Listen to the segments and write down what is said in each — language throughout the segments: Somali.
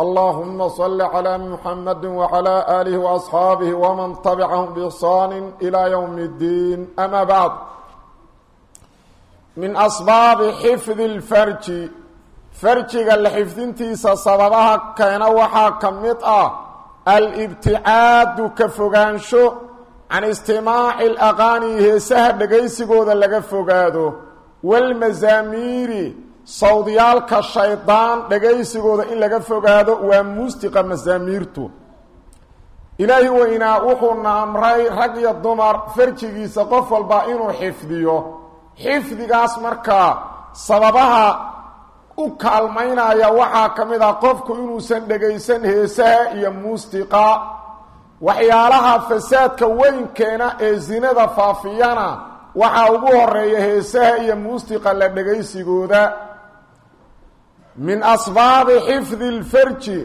اللهم صل على محمد وعلى آله وأصحابه ومن تبعهم بإحسان إلى يوم الدين أما بعد من أسباب حفظ الفرج فرجك الحفظنتيس سببها كان وحا كمطأ الابتعاد كفغانشو عن استماع الأغاني هسه دقيسيقود لغا فغادو والمزامير sawdiyaalka shaydaan dhagaysigooda in laga fogaado waa muustiqa masaamiirtu. Ilaahi weynaa wuxuuna amray rag iyo dumar farjigiisa qof walba inuu xifdiyo. Xifdigaas markaa sababaha u kaalmaynaya waxaa ka mid ah qofku inuusan dhagaysan heesaha iyo muustiqa waxyaalaha fasaadka weynkeena ee sinada faafiyana waxaa ugu horreeya heesaha iyo muustiqa la dhagaysigooda min asbaabi xifdi lfarji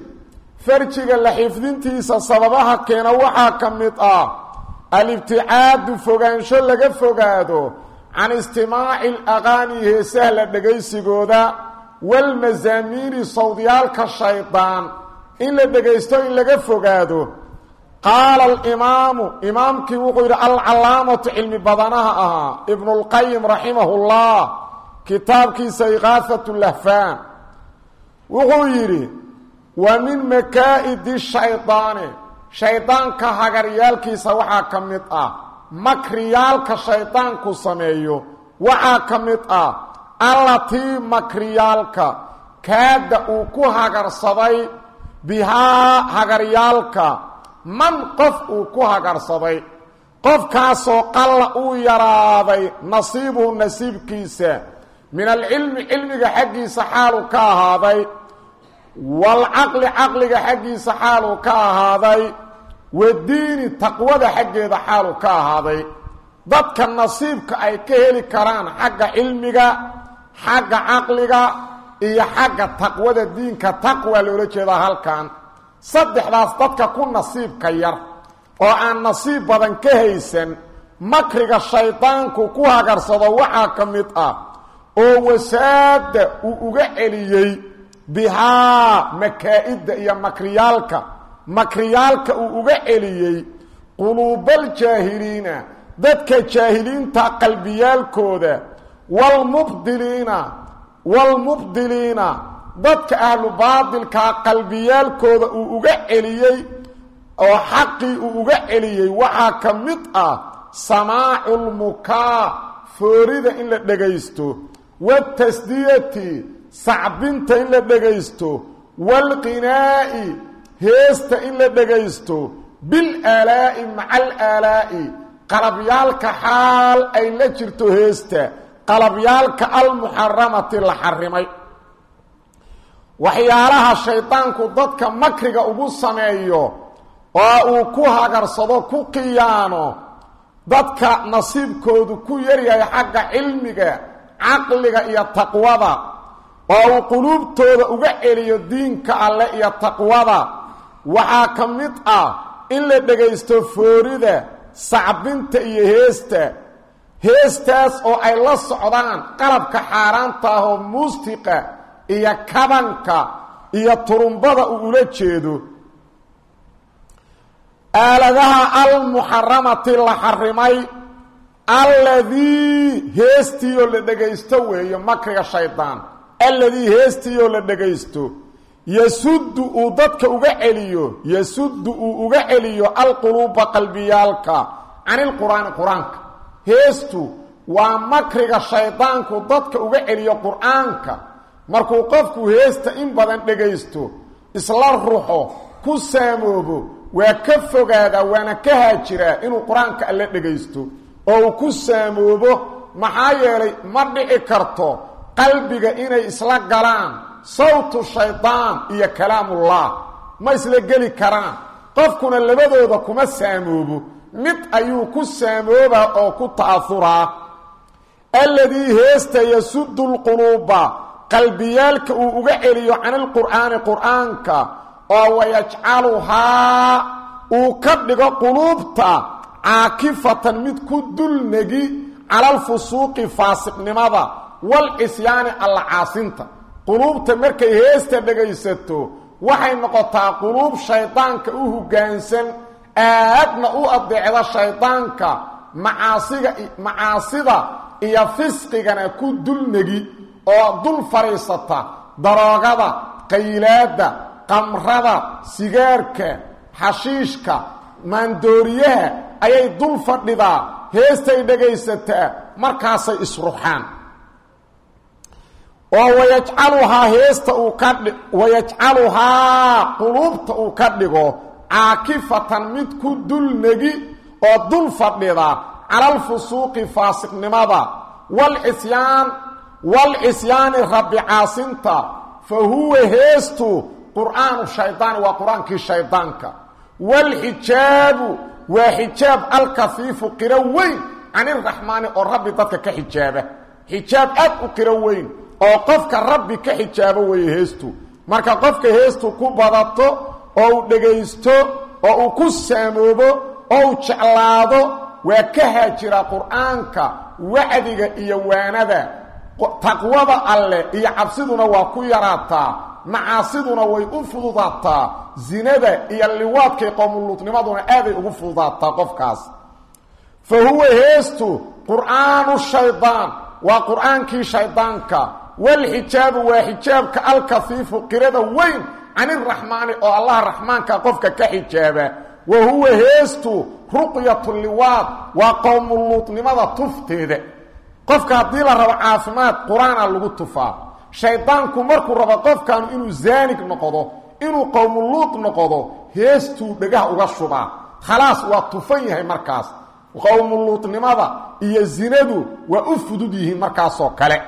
farjiga la xifdintiisa sababaha keena waxaa ka mid ah alibticaadu fogaansho laga fogaado can istimaaci alaqaani heesaha la dhagaysigooda walmasaamiiri sawdyaalka shaydaan. In la dhagaysto in laga fogaado qaala alimaamu imaamkii wuxuu yidhi alcalaamatu cilmi badanaha ahaa ibnulqayim raximahullah kitaabkiisa iqaafat lahfaan wuxuu yidhi wa min makaa'idi shaydaani shaydaanka hagaryaalkiisa waxaa ka mid ah. Makriyaalka shaydaanku sameeyo waxaa ka mid ah. Allatii makriyaalka kaada uu ku hagarsaday bihaa hagaryaalka. Man qof uu ku hagarsaday qofkaasoo qalla uu yaraaday nasiibuhu nasiibkiisa. Min alcilmi cilmiga xaggiisa xaaluu ka ahaaday walcaqli caqliga xaggiisa xaaluu ka ahaaday. Wadiini taqwada xaggeeda xaaluu ka ahaaday. Dadka nasiibka ay ka heli karaan xagga cilmiga xagga caqliga iyo xagga taqwada diinka. Taqwa loola jeedaa halkan. Saddexdaas dadka ku nasiibka yar oo aan nasiib badan ka haysan makriga shaydaanku ku hagarsado waxaa ka mid ah oo wasaada uu uga celiyey bihaa makaa'idda iyo makriyaalka. Makriyaalka uu uga celiyey quluubaljaahiliina dadka jaahiliinta qalbiyaalkooda walmubdiliina walmubdiliina dadka ahlu baadilkaa qalbiyaalkooda uu uga celiyey oo xaqii uu uga celiyey waxaa ka mid ah samaacu lmukaa foorida in la dhagaysto watasdiyati sacbinta in la dhagaysto waalqinaa'i heesta in la dhagaysto bilaalaa'i maca alaalaa'i qalabyaalka xaal ay la jirto heesta qalabyaalka almuxaramati la xarimay waxyaalaha shaydaanku dadka makriga ugu sameeyo oo uu ku hagarsado ku qiyaano dadka nasiibkoodu ku yaryahay xagga cilmiga caqliga iyo taqwada oo uu quluubtooda uga celiyo diinka alle iyo taqwada waxaa ka mid ah in la dhagaysto foorida sacbinta iyo heesta. Heestaas oo ay la socdaan qalabka xaaraanta ah oo muustiqa iyo kabanka iyo turumbada uu ula jeedo. Aaladaha almuxaramati la xarimay alladii heestiioo la dhagaysto weeyo makriga shaydaan alladii heestiioo la dhagaysto yasuddu uu dadka uga celiyo yasuddu uu uga celiyo alquluuba qalbiyaalka cani lqur'aani qur'aanka. Heestu waa makriga shaydaanku dadka uga celiyo qur'aanka. Markuu qofku heesta in badan dhagaysto isla ruxo ku saamoobo waa ka fogaadaa waana ka haajiraa inuu qur'aanka alle dhagaysto. Oo uu ku saamoobo maxaa yeelay ma dhici karto qalbiga inay isla galaan sawtu shaydaan iyo kalaamullah. Ma isla geli karaan. Qofkuna labadooda kuma saamoobo. Mid ayuu ku saamoobaa oo ku ta'ahuraa alladii heesta yasudu lquluuba qalbiyaalka uu uga celiyo can ilqur'aani qur'aanka oo wayajcaluhaa uu ka dhigo quluubta caakifatan mid ku dulnegi cala alfusuuqi faasiqnimada walcisyaani alla caasinta quluubta markay heesta dhegaysato waxay noqotaa quluub shaydaanka u hoggaansan aadna u adeecda shaydaanka macaasiga macaasida iyo fisqigana ku dulnegi oo dul fadhiisata daroogada qaylaadda qamrada sigaarka xashiishka maandooriyaha ayay dul fadhidaa heestay dhegaysataa markaasay isruxaan oo wayajcaluhaa heesta uu ka dhi wayajcaluhaa quluubta uu ka dhigo caakifatan mid ku dulnegi oo dul fadhida cala alfusuuqi faasiqnimada walcisyaan walcisyaani rabbi caasinta fa huwa heestu qur'aanu shaydaani waa qur'aankii shaydaanka walxijaabu waa xijaab alkafiifu qiro weyn can iraxmaani oo rabbi dadka ka xijaaba xijaab aad u qiro weyn oo qofka rabbi ka xijaabo weeye heestu. Marka qofka heestu ku badato oo uu dhegaysto oo uu ku saamoobo oo uu jeclaado waa ka haajira qur'aanka wacdiga iyo waanada. Taqwada alleh iyo cabsiduna waa ku yaraataa macaasiduna way u fududaataa zinada iyo liwaadkay qowmuluudnimaduna aaday ugu fududaataa qofkaas. Fa huwa heestu qur'aanu shaydaan waa qur'aankii shaydaanka walxijaabu waa xijaabka alkafiifu qirada weyn can iraxmaani oo allaha raxmaanka qofka ka xijaaba wa huwa heestu ruqyatu liwaad waa qowmuluudnimada tufteeda qofka haddii la rabo caafimaad qur'aana lagu tufaa shaydaanku markuu rabo qofkaanu inuu zaanig noqdo inuu qowmuluud noqdo heestuu dhagaha uga shubaa khalaas waa tufan yahay markaas qowmuluudnimada iyo zinadu waa u fudud yihiin markaasoo kale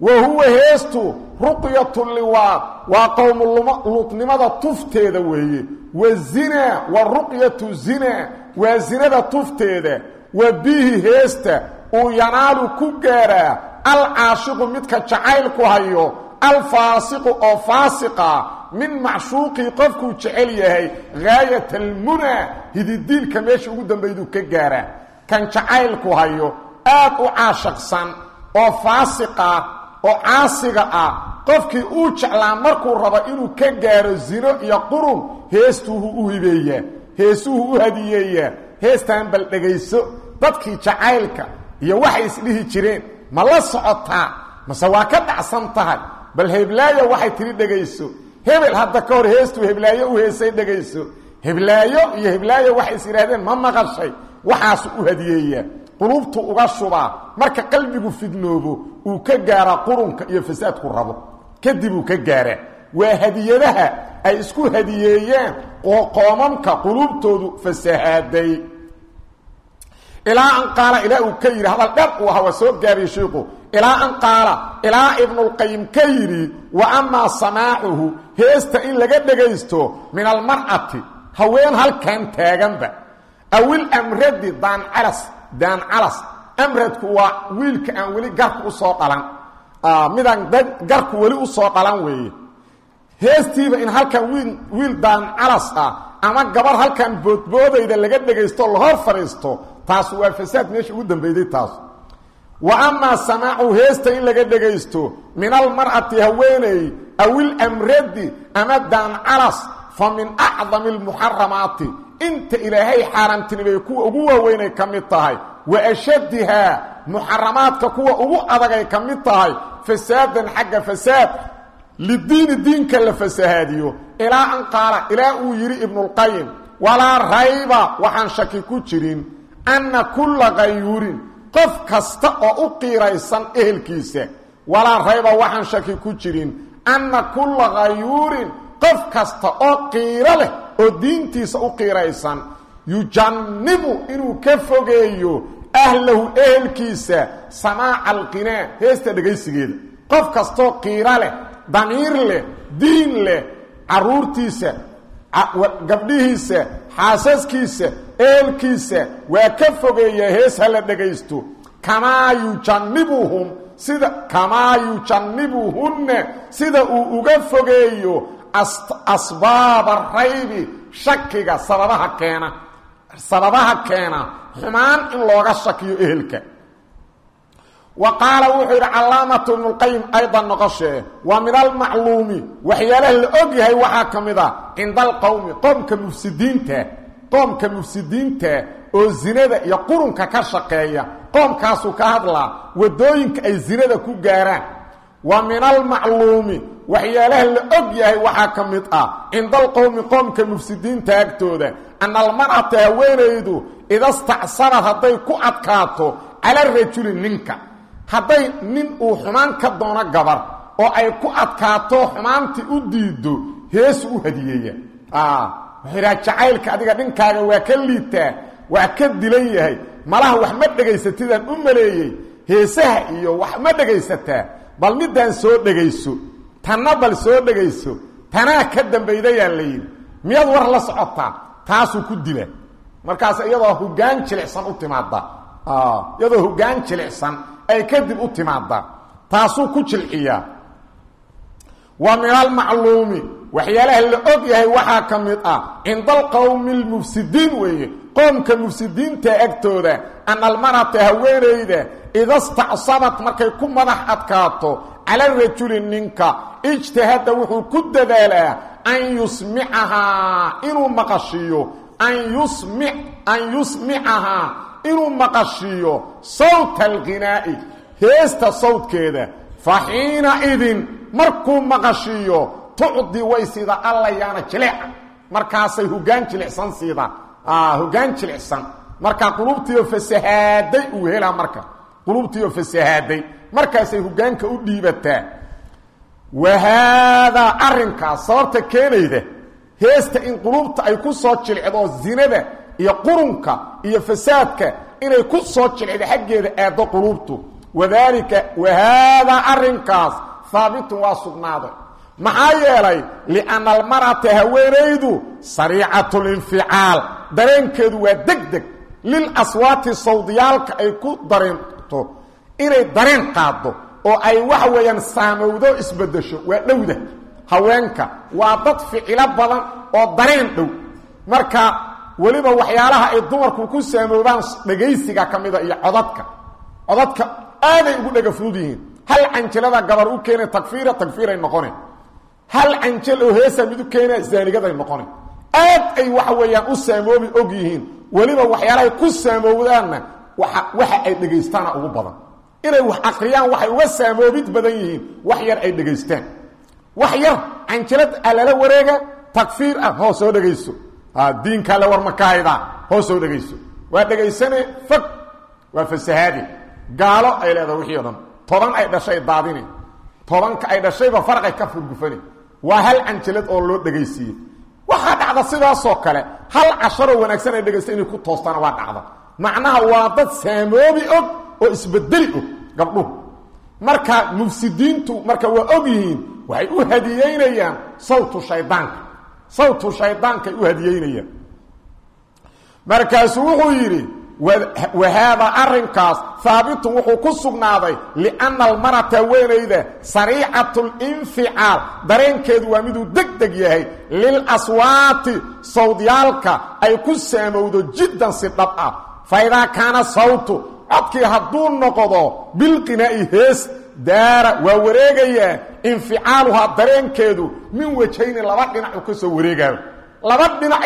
wa huwa heestu ruqyatu liwaad waa qowmuluudnimada tufteeda weeye wa zinaa wa ruqyatu zinaa waa zinada tufteeda wa bihi heesta uu yanaalu ku gaaraa alcaashiqu midka jacaylku hayo alfaasiqu oo faasiqa min macshuuqii qofkuu jecel yahay gaayat almunaa hididiilka meesha ugu dambayduu ka gaaraa kan jacaylku hayo aad u caashaqsan oo faasiqa oo caasiga ah qofkii uu jeclaa markuu rabo inuu ka gaaro zino iyo qurun heestuuhu u hibeeyaa heesuhu u hadiyeeyaa heestaan bal dhegayso dadkii jacaylka iyo waxay isdhihi jireen ma la socotaa mase waa ka dhacsan tahay bal heblaayo waxay tidhi dhegayso hebel hadda ka hor heestuu heblaayo u heesay dhegayso heblaayo iyo heblaayo waxay is yidhaahdeen ma maqashay waxaasu u hadiyeeyaa qulubtu uga shubaa marka qalbigu fidnoobo uu ka gaaraa qurunka iyo fasaadku rabo. Kadib uu ka gaaraa waa hadiyadaha ay isku hadiyeeyeen qoomamka qulubtoodu fasahaaday. Ilaa an qaala ilaa uu ka yidhi hadal dher uu ahaa waa soo gaabiyey shiiku ilaa an qaala ilaa ibnulqayim ka yidhi wa amaa samaacuhu heesta in laga dhegaysto min almar'ati haween halkan taaganba. Awil amradi daancalas daancalas amradku waa wiilka aan weli garku u soo dhalan. Midaan garku weli u soo dhalan weeye. Heestiiba in halkan wiil wiil daancalas ah ama gabar halkan boodboodayda laga dhegaysto la hor fadhiisto taas waa fasaad meesha ugu dambeyday taas wa amaa samaacu heesta in laga dhegaysto min almar'ati haweeney awil amradi ama daancalas fa min acdami almuxaramaati inta ilaahay xaaraamtinimay kuwa ugu waaweynay ka mid tahay wa ashaddihaa muxaramaadka kuwa ugu adagay ka mid tahay fasaadan xagga fasaad lidiini diinka la fasahaadiyo. Ilaa an qaala ilaa uu yidhi ibnulqayim walaa rayba waxaan shaki ku jirin anna kulla kayuurin qof kasta oo u qiiraysan ehelkiisa. Walaa rayba waxaan shaki ku jirin anna kulla khayuurin qof kasta oo qiiro leh oo diintiisa u qiiraysan yujannibu inuu ka fogeeyo ahlahu ehelkiisa samaaca alqinaa heesta dhegaysigeeda. Qof kastoo qiiro leh damiir leh diin leh caruurtiisa gabdhihiisa xaasaskiisa eelkiisa waa ka fogeeyaa hees ha la dhegaysto. Kamaa yujannibuhum sida kamaa yujannibuhunna sida uu uga fogeeyo asbaaba raybi shakiga sababaha keena sababaha keena xumaan in looga shakiyo ehelka wa qaala wuxuu yidhi calaamatu ibnulqayim aydan noqoshee waa min almacluumi waxyaalaha la og yahay waxaa ka mid a cinda alqowmi qoomka mufsidiinta qoomka mufsidiinta oo zinada iyo qurunka ka shaqeeya qoomkaasuu ka hadlaa waddooyinka ay zinada ku gaaraan wa min almacluumi waxyaalaha la og yahay waxaa ka mid ah. Cinda alqowmi qoomka mufsidiinta agtooda ana almar'ata haweenaydu idastacsanad hadday ku adkaato cala rajuli ninka. Hadday nin uu xumaan ka doono gabar oo ay ku adkaato xumaantii u diido heesu u hadiyeeya. Idhaha jacaylka adiga dhinkaaga waa ka liitaa waa ka dilan yahay. Malaha wax ma dhegaysatidaan u maleeyey. Heesaha iyo wax ma dhegaysataa bal midaan soo dhegayso tanna bal soo dhegayso tanaa ka dambaydayaa la yidhi miyaad war la socotaa? Taasuu ku dila. Markaas iyadoo hoggaan jilicsan u timaada iyadoo hoggaan jilicsan ay kadib u timaada taasuu ku jilciyaa. Wa min almacluumi waxyaalaha la og yahay waxaa ka mid ah cinda alqowmi almufsidiin weeye qoomka mufsidiinta agtooda ana almarata haweenayda ida stacsabat markay ku madax adkaato cala rajuli ninka ijtahada wuxuu ku dadaalaa an yusmicahaa inuu maqashiiyo an yusmi an yusmicahaa inuu maqashiiyo sawta alghinaa'i heesta sawdkeeda fa xiina idin markuu maqashiiyo tucdi way sida allayaana jileeca markaasay hoggaan jilicsan siida hoggaan jilicsan. Markaa qulubtiioo fasahaaday uu helaa marka. Qulubtiioo fasahaaday. Markaasay hoggaanka u dhiibataa wa haadaa arrinkaas sababta keenayda heesta in qulubta ay ku soo jilcdo zinada iyo qurunka iyo fasaadka inay ku soo jilcdo xaggeeda aaddo qulubtu. Wadaalika wa haadaa arrinkaas haabitun waa sugnaaday maxaa yeelay lianna almar'ata haweenaydu sariicatu linficaal dareenkeedu waa deg deg lil aswaati sawdiyaalka ay ku dareento inay dareen qaaddo oo ay waxa weeyaan saamowdo isbeddesho. Waa dhowda. Haweenka waa dad ficilo badan oo dareen dhow. Marka weliba waxyaalaha ay dumarku ku saamoobaan dhegaysiga ka mida iyo codadka. Codadka aaday ugu dhega fudud yihiin. Hal canjalada gabar u keena takfiira takfiiray noqone hal canjal oo heesa mid u keena zaanigaday noqone aad ay waxa weeyaan u saamoobi og yihiin. Weliba waxyaalahay ku saamowdaanna waxa ay dhegaystaana ugu badan. Inay wax akriyaan waxay uga saamoobid badan yihiin wax yar ay dhegaystaan wax yar canjalad a lala wareega takfiir ah hoo soo dhegayso diinkaa la warma ka haydaa hoo soo dhegayso waa dhegaysane fog waa fasahaadi. Gaalo ay leedaha wixii o dhan. Toban ay dhashay daadini. Tobanka ay dhashayba farqay ka furgufani waa hal canjalad oo loo dhegaysiiyey waxaa dhacda sidaasoo kale hal casharoo wanaagsan ay dhegaysta inay ku toostaana waa dhacda. Macnaha waa dad saamoobi og oo isbedeli og gabdhuhu marka mufsidiintu marka waa og yihiin waxay u hadiyeynayaan sawtu shaydaanka. Sawtu shaydaankay u hadiyeynayaan. Markaasuu wuxuu yidhi wahaadaa arrinkaas haabitun wuxuu ku sugnaaday lianna almarata haweenayda sariicatu linficaal dareenkeedu waa miduu deg deg yahay. Lilaswaati sawdyaalka ay ku saamowdo jiddan si dhab ah. Fa idaa kaana sawtu codkii hadduu noqdo bilqinaa'i hees daara waa wareegayaa. Inficaaluhaa dareenkeedu min wajhayni laba dhinacu ka soo wareegaayo. Laba dhinac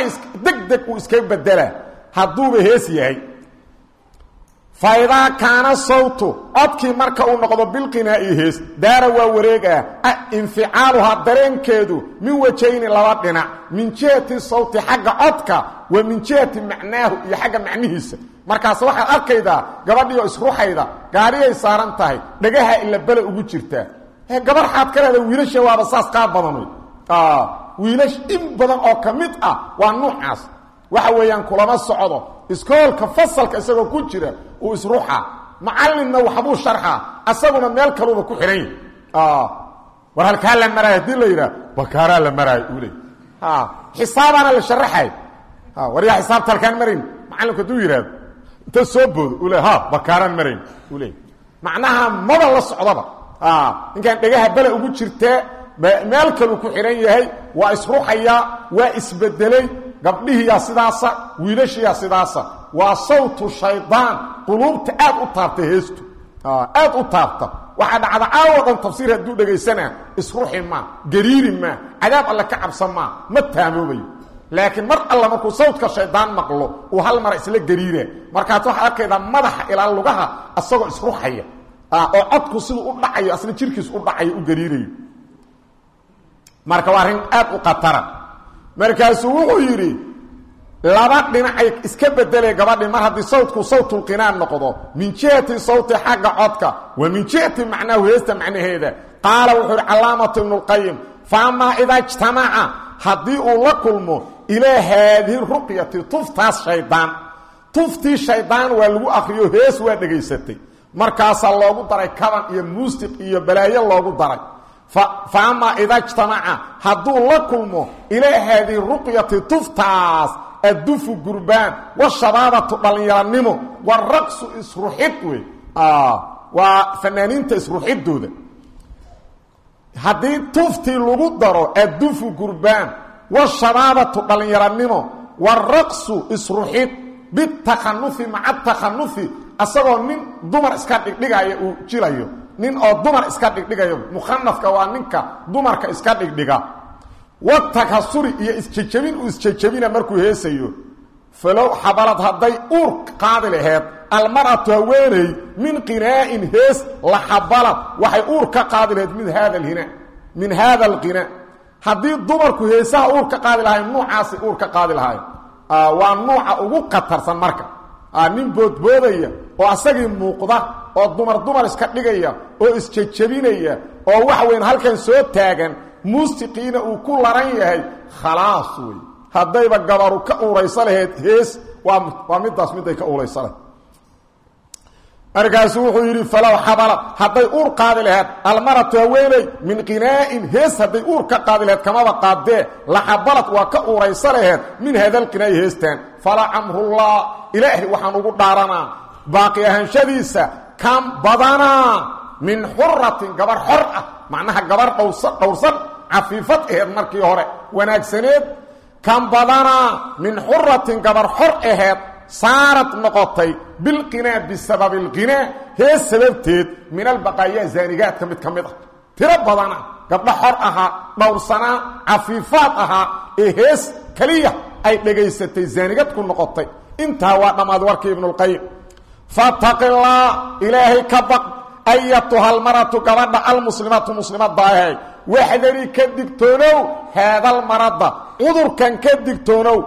deg uu iska bedelaa. Hadduuba hees yahay fa idaa kaana sawtu codkii marka uu noqdo bilqinaa'i hees daara waa wareegaa inficaaluhaa dareenkeedu min wajhayni laba dhinac min jihati sawti xagga codka wa min jihati macnaahu iyo xagga macnihiisa markaas waxaad arkaydaa gabadhiioo isruxayda gaariyay saaran tahay dhagaha ila bele ugu jirtaa gabar xaad ka leeda wiilasha waaba saas qaar badanoy wiilash in badan oo ka mid ah waa nuucaas waxa weeyaan kulama socdo. Iskoolka fasalka isagoo ku jira uu isruxa macallinna waxbuu sharxaa asaguna meel kaluuba ku xihan yahy war halkaa la maraayo haddii la yidhaah bakaaraa la maraayo uu leey xisaabaana la sharaxay war yaa xisaabta halkaan marin? Macallinku hadduu yidhaahdo inta soo boodo uu le ha bakaaraan marayn uu leey macnaha maba la socdaba. Ninkaan dhegaha bale ugu jirtee meel kaluu ku xidhan yahay waa isruxayaa waa isbedelay gabdhihiyaa sidaasa wiilashiyaa sidaasa. Waa sawtu shaydaan. Quluubta aad u taabta heestu. Aad u taabta. Waxaa dhacda caawo dhan tafsiir hadduu dhegaysanaa. Isruxi maa gariiri maa cadaab alle ka cabsan maa ma taamoobayo laakiin mar alla markuu sawdka shaydaan maqlo uu hal mara isla gariira. Markaas waxaad arkaydaa madaxa ilaa lugaha asagoo isruxaya oo codku siduu u dhacayo asna jirkiis u markaasuu wuxuu yidhi laba dhinacay iska bedelay gabadhi mar haddii sawtku sawtulqinaan noqdo min jihati sawti xagga codka wa min jihati macnaahu heesta macnaheeda. Qaala wuxuu yidhi calaamatu ibnulqayim fa amaa idaa ijtamaca haddii uu la kulmo ilaa haadihi ruqyati tuftaas shaydaan. Tuftii shaydaan waa lagu akriyo hees waa dhegaysatay. Markaasaa loogu daray kaban iyo muusiq iyo balaayo loogu daray fa amaa idaa ijtamaca hadduu la kulmo ilaa haadihi ruqyati tuftaas addufu gurbaan washabaabatu dhallinyaranimo waraqsu isruxid wey waa fanaaniinta isruxidooda. Haddii tuftii lagu daro addufu gurbaan washabaabatu dhallinyaranimo waraqsu isruxid bitakhanufi maca takhanufi asagoo nin dumar iska dhigdhigaya uu nin oo dumar iska dhigdhigayo mukhanafka waa ninka dumarka iska dhigdhiga. Watakasuri iyo isjejabin uu isjejabina markuu heesayo. Falow xabalad hadday uur qaadi laheed almar'atu haweeney min qinaa'in hees la xabalad. Waxay uur ka qaadi laheed min haada alhina min haada alqinaa haddii dumarku heesaha uur ka qaadi lahayn nuucaasi uur ka qaadi lahayn. Waa nuuca ugu khatarsan marka nin boodboodaya oo asagii muuqda oo dumar dumar iska dhigaya oo isjejabinaya oo waxa weyn halkan soo taagan muusiqiina uu ku laran yahay khalaas wey. Haddayba gabaru ka uuraysa laheyd hees waa midaas miday ka uuraysa lahed wuxuu yidhi falow xabalad hadday uur qaadi laheyd almaratu haweeney min qinaa'in hees hadday uur ka qaadi laheyd kamaba qaadee laxabalad waa ka uuraysa laheyd min haadalqinaa'i heestaan fala camrullah ilaahay waxaan ugu dhaaranaa baaqi ahaanshadiisa kan badanaa min xuratin gabar xor ah. Macnaha gabar dhowrsan cafiifad aheed markii hore wanaagsaneed. Kan badanaa min xuratin gabar xor aheed saarad noqotay bilqinaa bisababi alqinaa hees sababteed min albaqaayaa zaanigaadka mid ka mid ah. Tiro badana gabdho xor ahaa dhowrsanaa cafiifaad ahaa ee hees keliya ay dhegaysatay zaanigad ku noqotay intaa waa dhammaad warkii ibnulqayim fataqilaa ilaahay ka baq ayatuha almaratu gabadha almuslimatu muslimadaahe waxdari ka digtoonow haadalmarada cudurkan ka digtoonow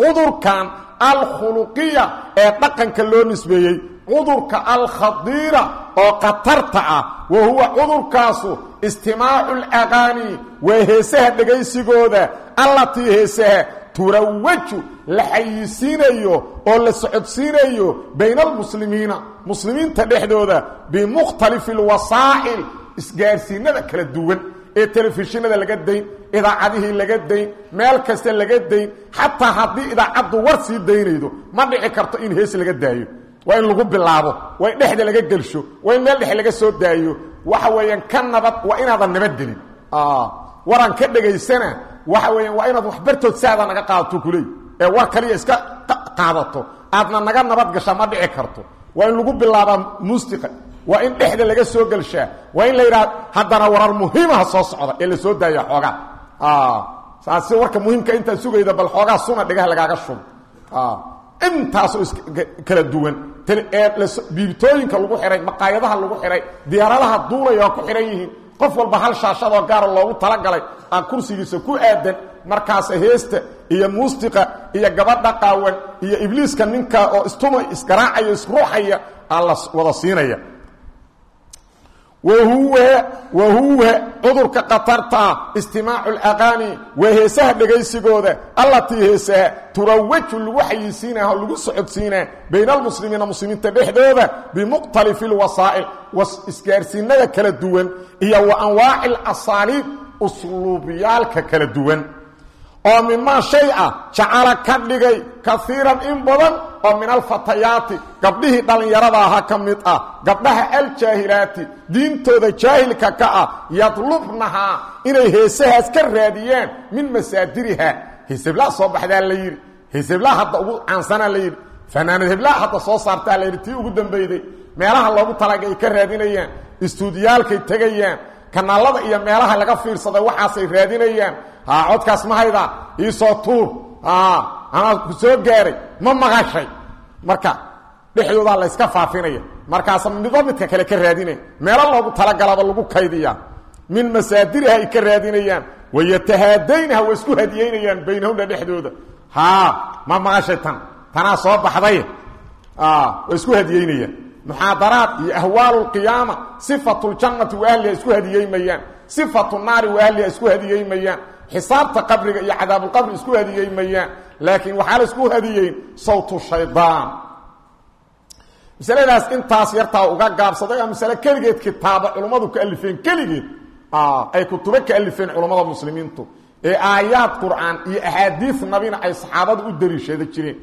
cudurkan alkhuluqiya ee dhaqanka loo nisbeeyey. Cudurka alkhadiira oo khatarta ah wa huwa cudurkaasu istimaacu alaqaani waa heesaha dhegaysigooda allatii heesaha turawaju la xayisiinayo oo la socodsiinayo bayna almuslimiina muslimiinta dhexdooda bimukhtalifi alwasaa'il isgaarsiinada kala duwan ee telefishinada laga dayn idaacadihii laga dayn meel kasta laga dayn xataa haddii idaacaddu war sii daynaydo ma dhici karto in hees laga daayo waa in lagu bilaabo waa dhexda laga gelsho waa in meel dhexe laga soo daayo waxa weeyaan ka nabad waa inaadan nabadgelin waraan ka dhegaysana waxa weeyaan waa inaad waxbartood saada naga qaadato kuley. Ee war kaliya iska qaadato. Aadna naga nabad gashaa ma dhici karto. Waa in lagu bilaabaa muusiqa waa in dhexda laga soo gelshaa. Waa in la yidhaha haddana warar muhiimaha soo socda ee la soo daaya xoogaa. Saasi warka muhiimka intaad sugayda bal xoogaa suna dhegaha lagaaga shub. Intaasoo iskala duwan. Biibtooyinka lagu xihay maqaayadaha lagu xihay diyaaradaha duulaya ku xihan yihiin qof walba hal shaashadoo gaara loogu talagalay aan kursigiisa ku aadan markaasa heesta iyo muusiqa iyo gabadha qaawan iyo ibliiska ninka oo istuma isgaraacaya isruuxaya aa la wada siinaya wahuwa cudurka khatartaa istimaacu alaqaani waa heesaha dhegaysigooda allatii heesaha turawaju lagu xayisiinaa oo lagu socodsiinaa bayna almuslimiina muslimiinta dhexdooda bimuqhtalifi alwasaa'il isgaarsiinada kala duwan iyo wa anwaaci alasaaliib usluubyaalka kala duwan oo mimaa shay ah jacala ka dhigay kaiiran in badan oo min alfatayaati gabdhihii dhallinyarada aha ka mid ah gabdhaha aljaahilaati diintooda jaahilka ka ah yadlubnahaa inay heesahaas ka raadiyaan min masaadiriha. Heeseblaa soo baxdaa la yidhi heeseblaa hadda ugu caansanaa la yidhi fanaanad heblaa hadda soo saartaa la yidhi tii ugu dambeyday meelaha loogu talaga ay ka raadinayaan istuudiyaalkay tegayaan kanaalada iyo meelaha laga fiirsaday waxaasay raadinayaan. Ha codkaas ma haydaa iisoo tuur. Anaa ku soo gaaray ma maqashay. Marka dhexdoodaa la yska faafinaya markaasa midba kale ka raadinaya meelo loogu talagalaba lagu kaydiyaa min masaadiriha ay ka raadinayaan. Wayatahaadaynha way isku hadiyeynayaan baynahuna dhexdooda. Ha ma maqashay tan. Tanaa soo baxday. Way isku hadiyeynayaan muxaadaraat iyo ahwaal اqiyaama sifatu ljannati waahliha isku hadiyeymayaan sifatu naari waahliha isku hadiyeymayaan xisaabta qabriga iyo cadaabulqabri isku hadiyeymayaan laakiin waxaa la isku hadiyeyn sawtu shaydaan. Masaladaas intaas yartaa uga gaabsaday oo masale keligeed kitaaba culummadu ka alifeen keligeed ay kutubo ka alifeen culummada muslimiintu ee aayaad qur'aan iyo axaadiis nabina ay saxaabadu u dariishada jireen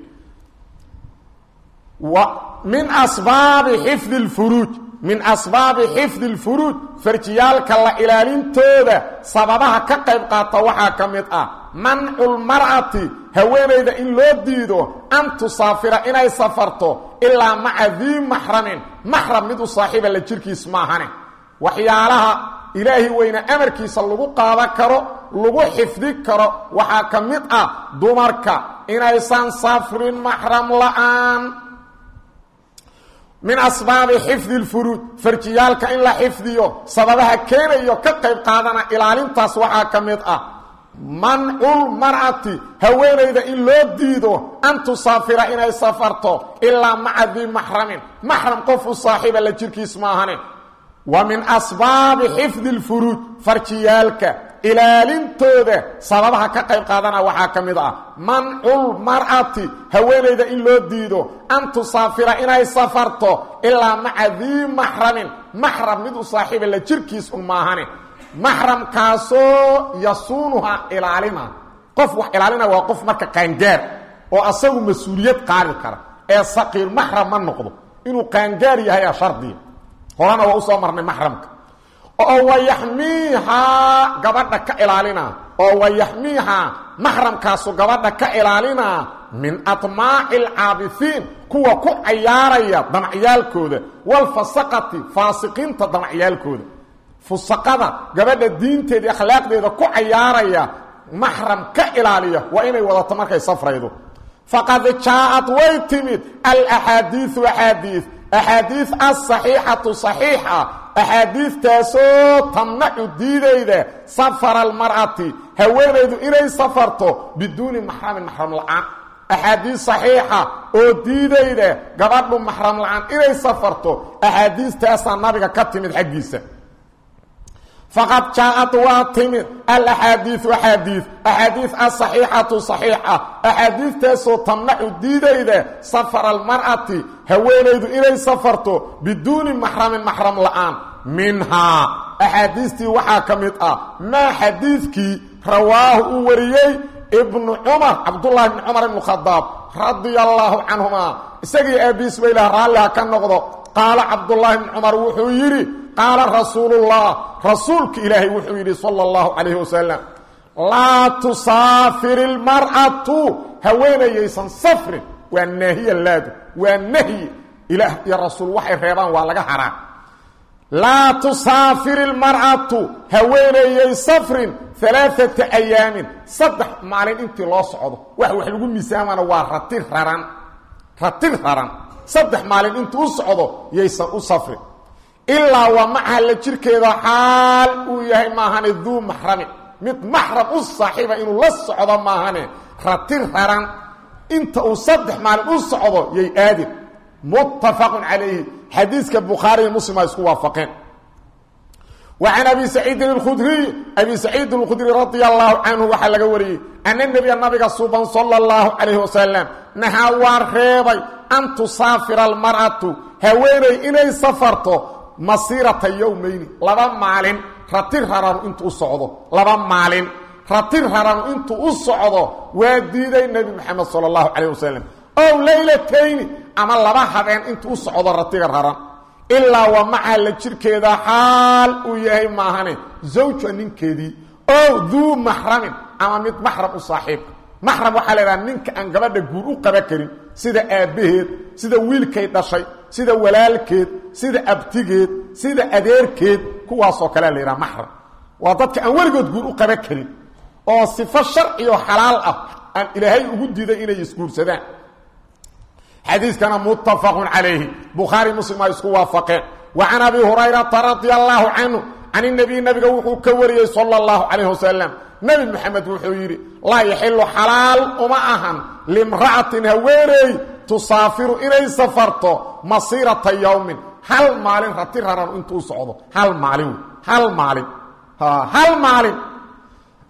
min asbaabi xifdi اlfuruuj min asbaabi xifdi اlfuruuj farjiyaalka la ilaalintooda sababaha ka qayb qaata waxaa ka mid ah mancu lmar'ati haweenayda in loo diido an tusaafira inay safarto ilaa maca dii maxramin maxram mid u saaxiiba la jirkiis maahane. Waxyaalaha ilaahi weyne amarkiisa lagu qaadan karo lagu xifdi karo waxaa ka mid ah dumarka inaysan safrin maxram la'aan min asbaabi xifdi اlfuruuj farjiyaalka in la xifdiyo sababaha keenayo ka qayb qaadana ilaalintaas waxaa ka mid ah manculmar'ati haweenayda in loo diido an tusaafira inay safarto ilaa maca dii maxramin maxram qof u saaxiiba la jirkiis maahane wa min asbaabi xifdi اlfuruuj farjiyaalka ilaalintooda sababaha ka qayb qaadana waxaa ka mid ah manculmar'ati haweenayda in loo diido an tusaafira inay safarto ilaa maca dii maxramin maxram mid u saaxiiba la jirkiis un maahane. Maxramkaasoo yasuunuha ilaalina. Qof wax ilaalina waa qof marka qaangaar oo asagu mas'uuliyad qaadi kara. Ee saqiir maxram ma noqdo. Inuu qaangaar yahay a shardiya horena waa u soo marnay maxramka oo wayaxmiihaa gabadha ka ilaalina oo wayaxmiihaa maxramkaasu gabadha ka ilaalina min admaaci alcaabifiin kuwa ku cayaaraya damacyaalkooda walfasaqati faasiqiinta damacyaalkooda fusaqada gabadha diinteeda iyo akhlaaqdeeda ku cayaaraya maxram ka ilaaliya waa inay wadato markay safraydo faqad jaaءad way timid alaxaadiiu axaadiiث axaadiiث aلصaxiixatu صaxiixa axaadiistaasoo tamnacu diidayda safara almar'ati haweenaydu inay safarto biduuni maxramin maxram la'aan. Axaadiis صaxiixa oo diidayda gabadhu maxram la'aan inay safarto axaadiistaasaa nabiga ka timid xaggiisa faqad jaaad waa timid alaxaadiiu axaadii axaadii asaxiixatu axiixa axaadiidtaasoo tamnacu diidayda safara almar'ati haweenaydu inay safarto biduuni maxramin maxram la'aan minhaa axaadiistii waxaa ka mid ah maa xadiidkii rawaahu uu wariyey ibnu cumar cabdullahi bni cumar ibnu khadaab radia allaahu canhumaa isagii aabiis baylah raalliha ka noqdo qaala cabdullaahi bni cumar wuxuu yidhi qaala rasuulullah rasuulka ilaahay wuxuu yidhi sala allahu calayhi wasalam laa tusaafir ilmar'atu haweenayaysan safrin waa naahiya laadu waa nahyi. Ilaah iyo rasuul waxay reebaan waa laga haraa. Laa tusaafir ilmar'atu haweenayay safrin alaaata ayaamin saddex maalin intii loo socdo. Wax wax lagu miisaamana waa ratir raran ratir raran. Saddex maalin intuu yaysan u ilaa waa macaha la jirkeeda xaal uu yahay maahane duu maxramin mid maxram u saaxiiba inuu la socdo maahane ratir raran inta uu saddex maalin u socdo yay aadin muttafaqun calayhi xadiiska bukhaari iyo muslim ay isku waafaqeen wa can abi saciidin اlkhudriy abi saciidin اlkhudri radia allahu canhu waxaa laga wariyey ana nebiga nabiga suban sala اllahu calayhi wasalam nahaa waa reebay an tusaafira almar'atu haweeney inay safarto masiirata yowmayni laba maalin ratir raran intu u socdo. Laba maalin rati raran intuu u socdo waa diiday nebi moxamed sala allahu calayh wasalam ow laylatayni ama laba habeen intuu u socdo ratiga raran ilaa wa maca la jirkeeda xaal uu yahay maahane zawja ninkeedii. Ow duu maxramin ama mid maxram u saaxiibka maxram waxaa la idhaha ninka aan gabadha guur u qaba karin sida aabbaheed sida wiilkay dhashay sida walaalkeed sida abtigeed sida adeerkeed kuwaasoo kalea la yidhaha maxram waa dadka aan weligood guur u qaba karin oo sifo sharciyo xalaal ah aan ilaahay ugu diiday inay isguursadaan. Xadiiskana muttafaqun calayhi. Bukhaari muslim ay isku waafaqeen wa can abi hurayrata radia allaahu canhu can inabiy nabiga wuxuu ka wariyey sala allahu calayh wasalam nebi moxamed wuxuu yidhi laa yaxilu xalaal uma ahan limra'atin haweeney tusaafiru inay safarto masiirata yowmin hal maalin rati raran intuu socdo. Hal maalin. Hal maalin. Hal maalin.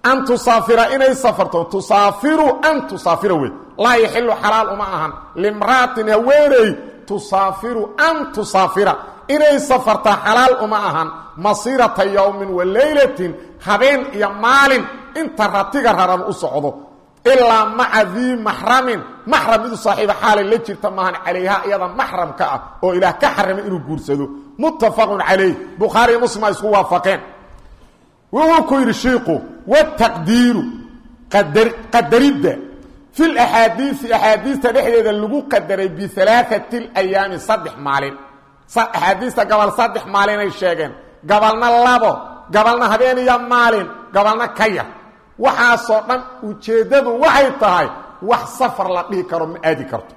An tusaafira inay safarto. Tusaafiru an tusaafira wey laa yaxilu xalaal uma ahan. Limra'atin haweeney tusaafiru an tusaafira. Inay safarta xalaal uma ahan. Masiirata yowmin wa leylatin habeen iyo maalin inta ratiga raran u socdo ilaa maca dii maxramin. Maxram midu saaxiiba xaalay la jirta maahan calayha iyada maxramka ah oo ilaah ka xarimay inuu guursado. Muttafaqun calayh. Bukhaariy muslim ay isku waafaqeen. Wuxuu ku yidhi shiiku wataqdiiru qadaridda fi laxaadiisi axaadiista dhexdeeda lagu qadaray bialaaati ayaami saddex maalin. Axaadiista gobol saddex maalinay sheegeen. Gobolna labo gobolna habeen iyo waxaasoo dhan ujeeddadu waxay tahay wax safar la dhihi karo ma aadi karto.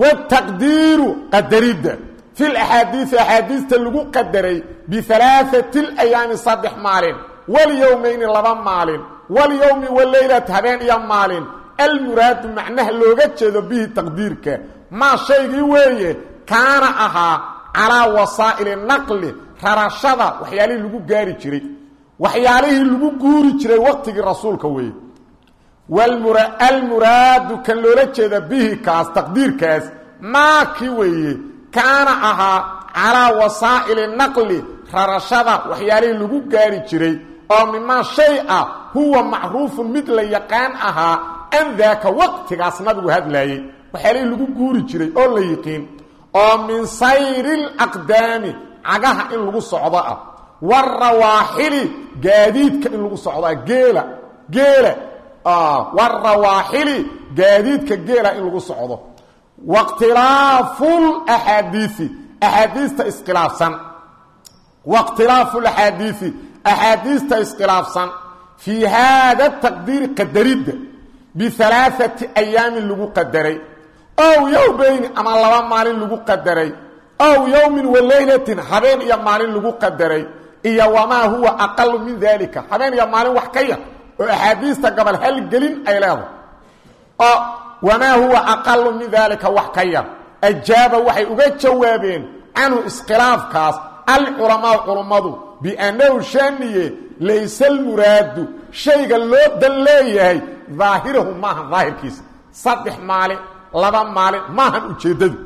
Wataqdiiru qadaridda fi laxaadiisi axaadiista lagu qadaray bialaaati ayaami saddex maalin. Walyowmayni laba maalin. Walyowmi waleylat habeen iyo maalin. Almuraadu macnaha looga jeedo bihi taqdiirka. Maa shaygii weeye kaana ahaa calaa wasaa'ili naqli rarashada waxyaalihii lagu gaari jiray waxyaalihii lagu guuri jiray waqtigii rasuulka weeye. Almuraadu kan loola jeeda bihi kaas taqdiirkaas maakii weeye kaana ahaa calaa wasaa'ili naqli rarashada waxyaalihii lagu gaari jiray oo mimaa shay ah huwa macruufun mid la yaqaan ahaa an daaka waqtigaas nabigu hadlaayey waxyaalihii lagu guuri jiray oo la yiqiin oo min sayri laqdaami cagaha in lagu socdo ah warawaaxili gaadiidka in lagu socdoa geela geela warawaaxili gaadiidka geela in lagu socdo. wakhtilaafu laxaadiisi axaadiista iskhilaafsan wakhtilaafu laxaadiisi axaadiista iskhilaafsan fii haada taqdiiri qadaridda bialaaati ayaamin lagu qadaray ow yowmayni ama laba maalin lagu qadaray ow yowmin waleylatin habeen iyo maalin lagu qadaray iyo wamaa huwa aqalu min daalika habeen iyo maalin wax ka yar oo axaadiista gobol halgelin ay leedahay. Oo wamaa huwa aqalu min daalika wax ka yar. Ajaaba waxay uga jawaabeen canhu iskhilaafkaas alculamaau culummadu biannahu shaaniye layse almuraadu shayga loo dan leeyahay daahirahu maahan daahirkiisa. Saddex maalin laba maalin maahan ujeeddadu.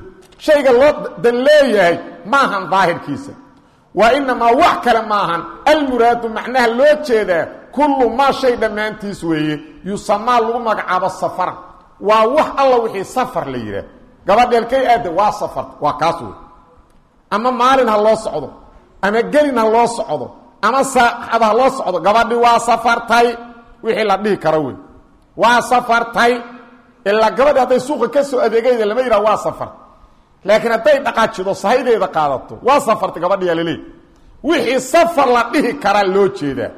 Shayga loo dan leeyahay maahan daahirkiisa wa inamaa wax kale maahan almuraadu macnaha loo jeedaa kullu maa shay dhammaantiis weeye yusamaa lagu magacaabo safaran waa wax alla wixii safar la yidhaah. Gabadheelkay aadda waa safarta waa kaas wey ama maalin ha loo socdo ama gelin ha loo socdo ama saacad ha loo socdo gabadhi waa safartay wixii la dhihi karo wey waa safartay ilaa gabadhi hadday suuqa ka soo adeegayda lama yidhaha waa safar laakiin hadday dhaqaajido sahaydeeda qaadato. Waa safartay gabadhiyaa laleey wixii safar la dhihi karaa loo jeedaa.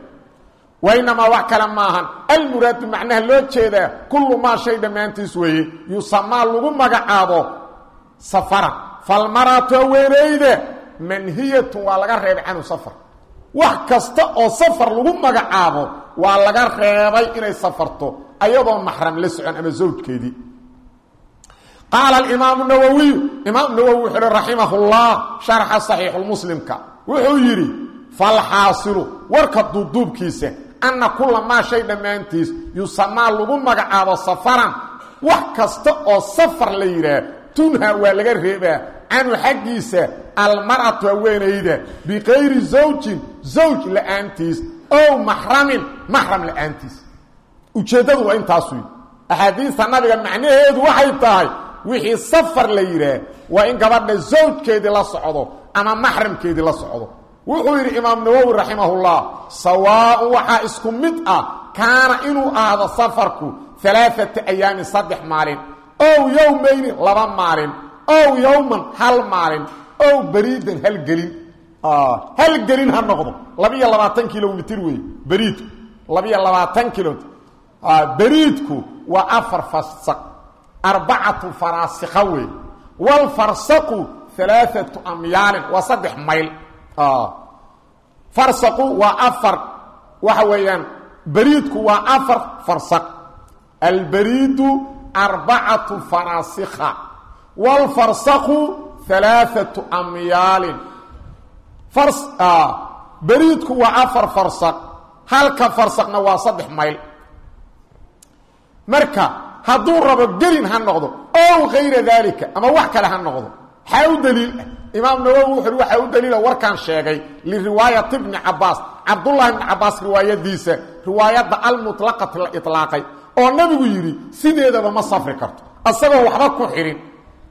Wainamaa wax kale maahan. Almuraadu macnaha loo jeedaa kullu maa shay dhammaantiis weeye yusamaa lagu magacaabo safara. Falmaratu haweenayda manhiyatun waa laga reebay canhu safar. Wax kasta oo safar lagu magacaabo waa laga reebay inay safarto ayadoon maxram la socon ama zawjkeedii qaala alimaamu nawowiyu imaam nawowi wuxuu uhi raximah llah sharxa saxiixulmuslimka wuxuu yidhi falxaasilu warka duuduubkiisa anna kula maa shay dhammaantiis yusamaa lagu magacaabo safaran wax kasta oo safar la yidhaah tunha waa laga reebaa canhu xaggiisa almar'atu haweenayda bikayri zawjin zawj la'aantiis ow maxramin maxram la'aantiis ujeeddadu waa intaas wey axaadiista nabiga macnaheedu waxay tahay wixii safar la yidhaah waa in gabadha zawjkeedii la socdo ama maxramkeedii la socdo. Wuxuu yidhi imaam nawowi raximahullah sawaaun waxaa isku mid ah kaana inuu ahaado safarku alaaata ayaamin saddex maalin ow yowmayni laba maalin ow yowman hal maalin ow beriidan halgelin halgelin ha noqdo. Labiiyo labaatan kilomitr wey beriidku. Labiiyo labaatan kilomtr beriidku waa afar farsaq arbacatu faraasika wey wlfarsaqu alaaatu amyaalin waa saddex mayl. Farsaqu waa afar waxa weeyaan beriidku waa afar farsaq. Alberiidu arbacatu faraasika. Wlfarsaqu alaaatu amyaalin. Beriidku waa afar farsaq halka farsaqna waa saddex mayl. Marka hadduu rabo gelin ha noqdo ow kayra daalika ama wax kale ha noqdo. Xaa u daliil. Ah imaam nawowi wuxuui waxaa u daliila warkaan sheegay liriwaayati bni cabaas cabdullahi bni cabaas riwaayadiisa riwaayadda almutlaqati la ilaaqay oo nabigu yidhi sideedaba ma safri karto. Asagoo waxba ku xidhin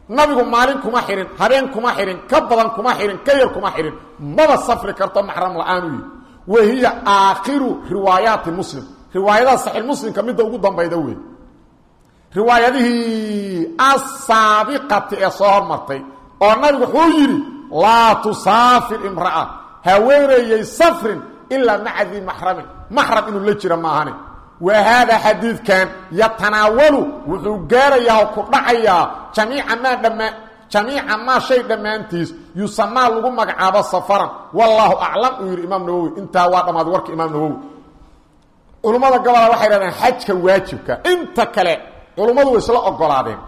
nabigu maalin kuma xidhin habeen kuma xidhin ka badan kuma xidhin ka yar kuma xidhin maba safri karto maxram wa hiya aakhiru riwaayaati muslim. Riwaayadaha saxiix muslimka midda ugu dambayda wey riwaayadihii asaabiqati ee soo hormartay oo nabigu wuxuu yidhi laa tusaafir imra'a haweeneeyey safrin ilaa maca dii maxramin. Maxram inuu la jira maahane. Wa haadaa xadiidkan yatanaawalu wuxuu gaarayaa oo ku dhacayaa jamiica maa dhammaa jamiica maa shay dhammaantiis yusamaa lagu magacaabo safaran. Wallaahu aclam uu yidhi imaam nawowi. Intaa waa dhammaaday warka imaam nawowi. Culummada culummadu way isla ogolaadeen.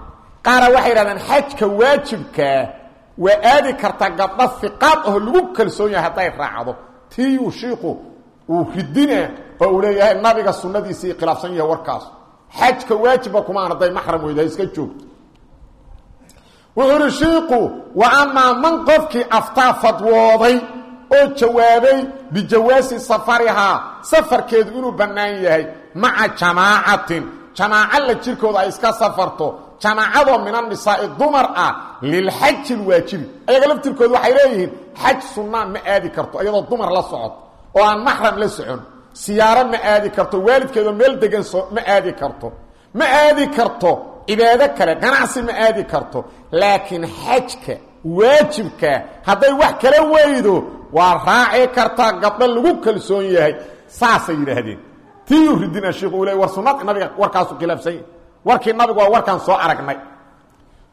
Qaara waxay dhahdeen xajka waajibkaa waa aadi kartaa gabdho fiqaad aho lagu kalsoon yahay hadday raacdo. Tiiyuu shiiku uu ridina oo uu leeyahay nabiga sunnadiisii khilaafsan yahay warkaas. Xajka waajibba kumaan hadday maxram weyda iska joogto wuxuu uhi shiiku wa amaa man qofkii aftaa fadwooday oo jawaabay bijawaasi safarihaa safarkeedu inuu bannaan yahay maca jamaacatin jamaaco la jirkooda ay iska safarto jamaacadoo min annisaa'i dumar ah lilxaji lwaajibi ayaga laftirkooda waxay leeyihiin xaj sunnaa ma aadi karto iyadoo dumar la socoto oo aan maxram la socon siyaaro ma aadi karto waalidkeedoo meel degan ma aadi karto. Ma aadi karto cibaado kale ganacsi ma aadi karto laakiin xajka waajibka hadday wax kala weydo waa raaci kartaa gabdho lagu kalsoon yahay saasay yidhaahdeen tiiyuu ridina shiiku uu le war sunnad nabiga warkaasu khilaafsan yahy warkii nabigu waa warkaan soo aragnay.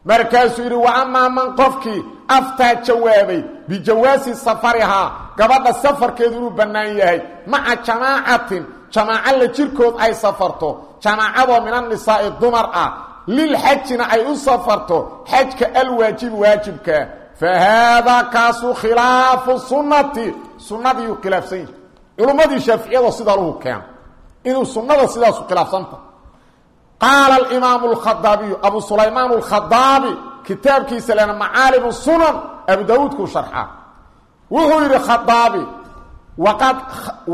Markaasuu yidhi wa amaa man qofkii aftaa jawaabay bijawaasi safarihaa gabadha safarkeedu inuu bannaan yahay maca jamaacatin jamaaco jirkood ay safarto jamaacadoo min annisaa'i dumar ah lilxajina ay u safarto xajka alwaajibi waajibka fa haadaa kaasu khilaafu sunnati. Sunnadiiuu khilaafsan yahay. Culummadii shaaficiyadoo sidaa luhu keena inuu sunnada sidaasu khilaafsanta. Qaala alimaamu alkhadaabiyu abu sulaymaan alkhadaabi kitaabkiisa lena macaalimu sunan abu daawuudkuu sharxaa wuxuu yidhi khadaabi waqad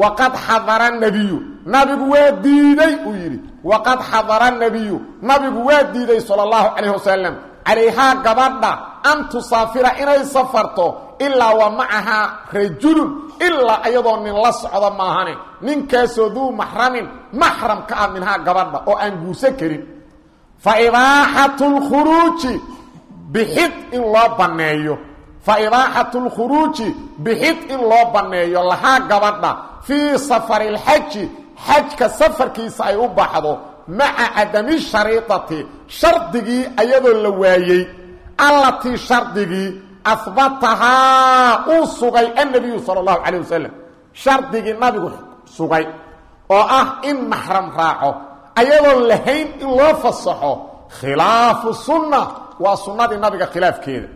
waqad xadara nabiyu nabigu waa diiday uu yidhi. Waqad xadara nabiyu nabigu waa diiday sala allahu calayh wasalam gabadha an tusaafira inay safarto ilaa wa macahaa rajulun ilaa iyadoo nin la socda maahane ninkaasoo duu maxramin maxram ka ah minhaa gabadha oo aan guursan karin. Fa ibaaxatu lkhuruuji bixid in loo banneeyo. Fa ibaaxatu lkhuruuji bixid in loo banneeyo. Lahaa gabadha fii safari lxaji xajka safarkiisa ay u baxdo maca cadami shariidati shardigii ayadoo la waayey. Allatii shardigii ahbatahaa uu sugay annabiyu sala allahu calayh wasalam shardigii nabigu sugay oo ah in maxram raaco ayadoon lahayn in loo fasaxo khilaafu sunna waa sunnadii nabiga khilaafkeeda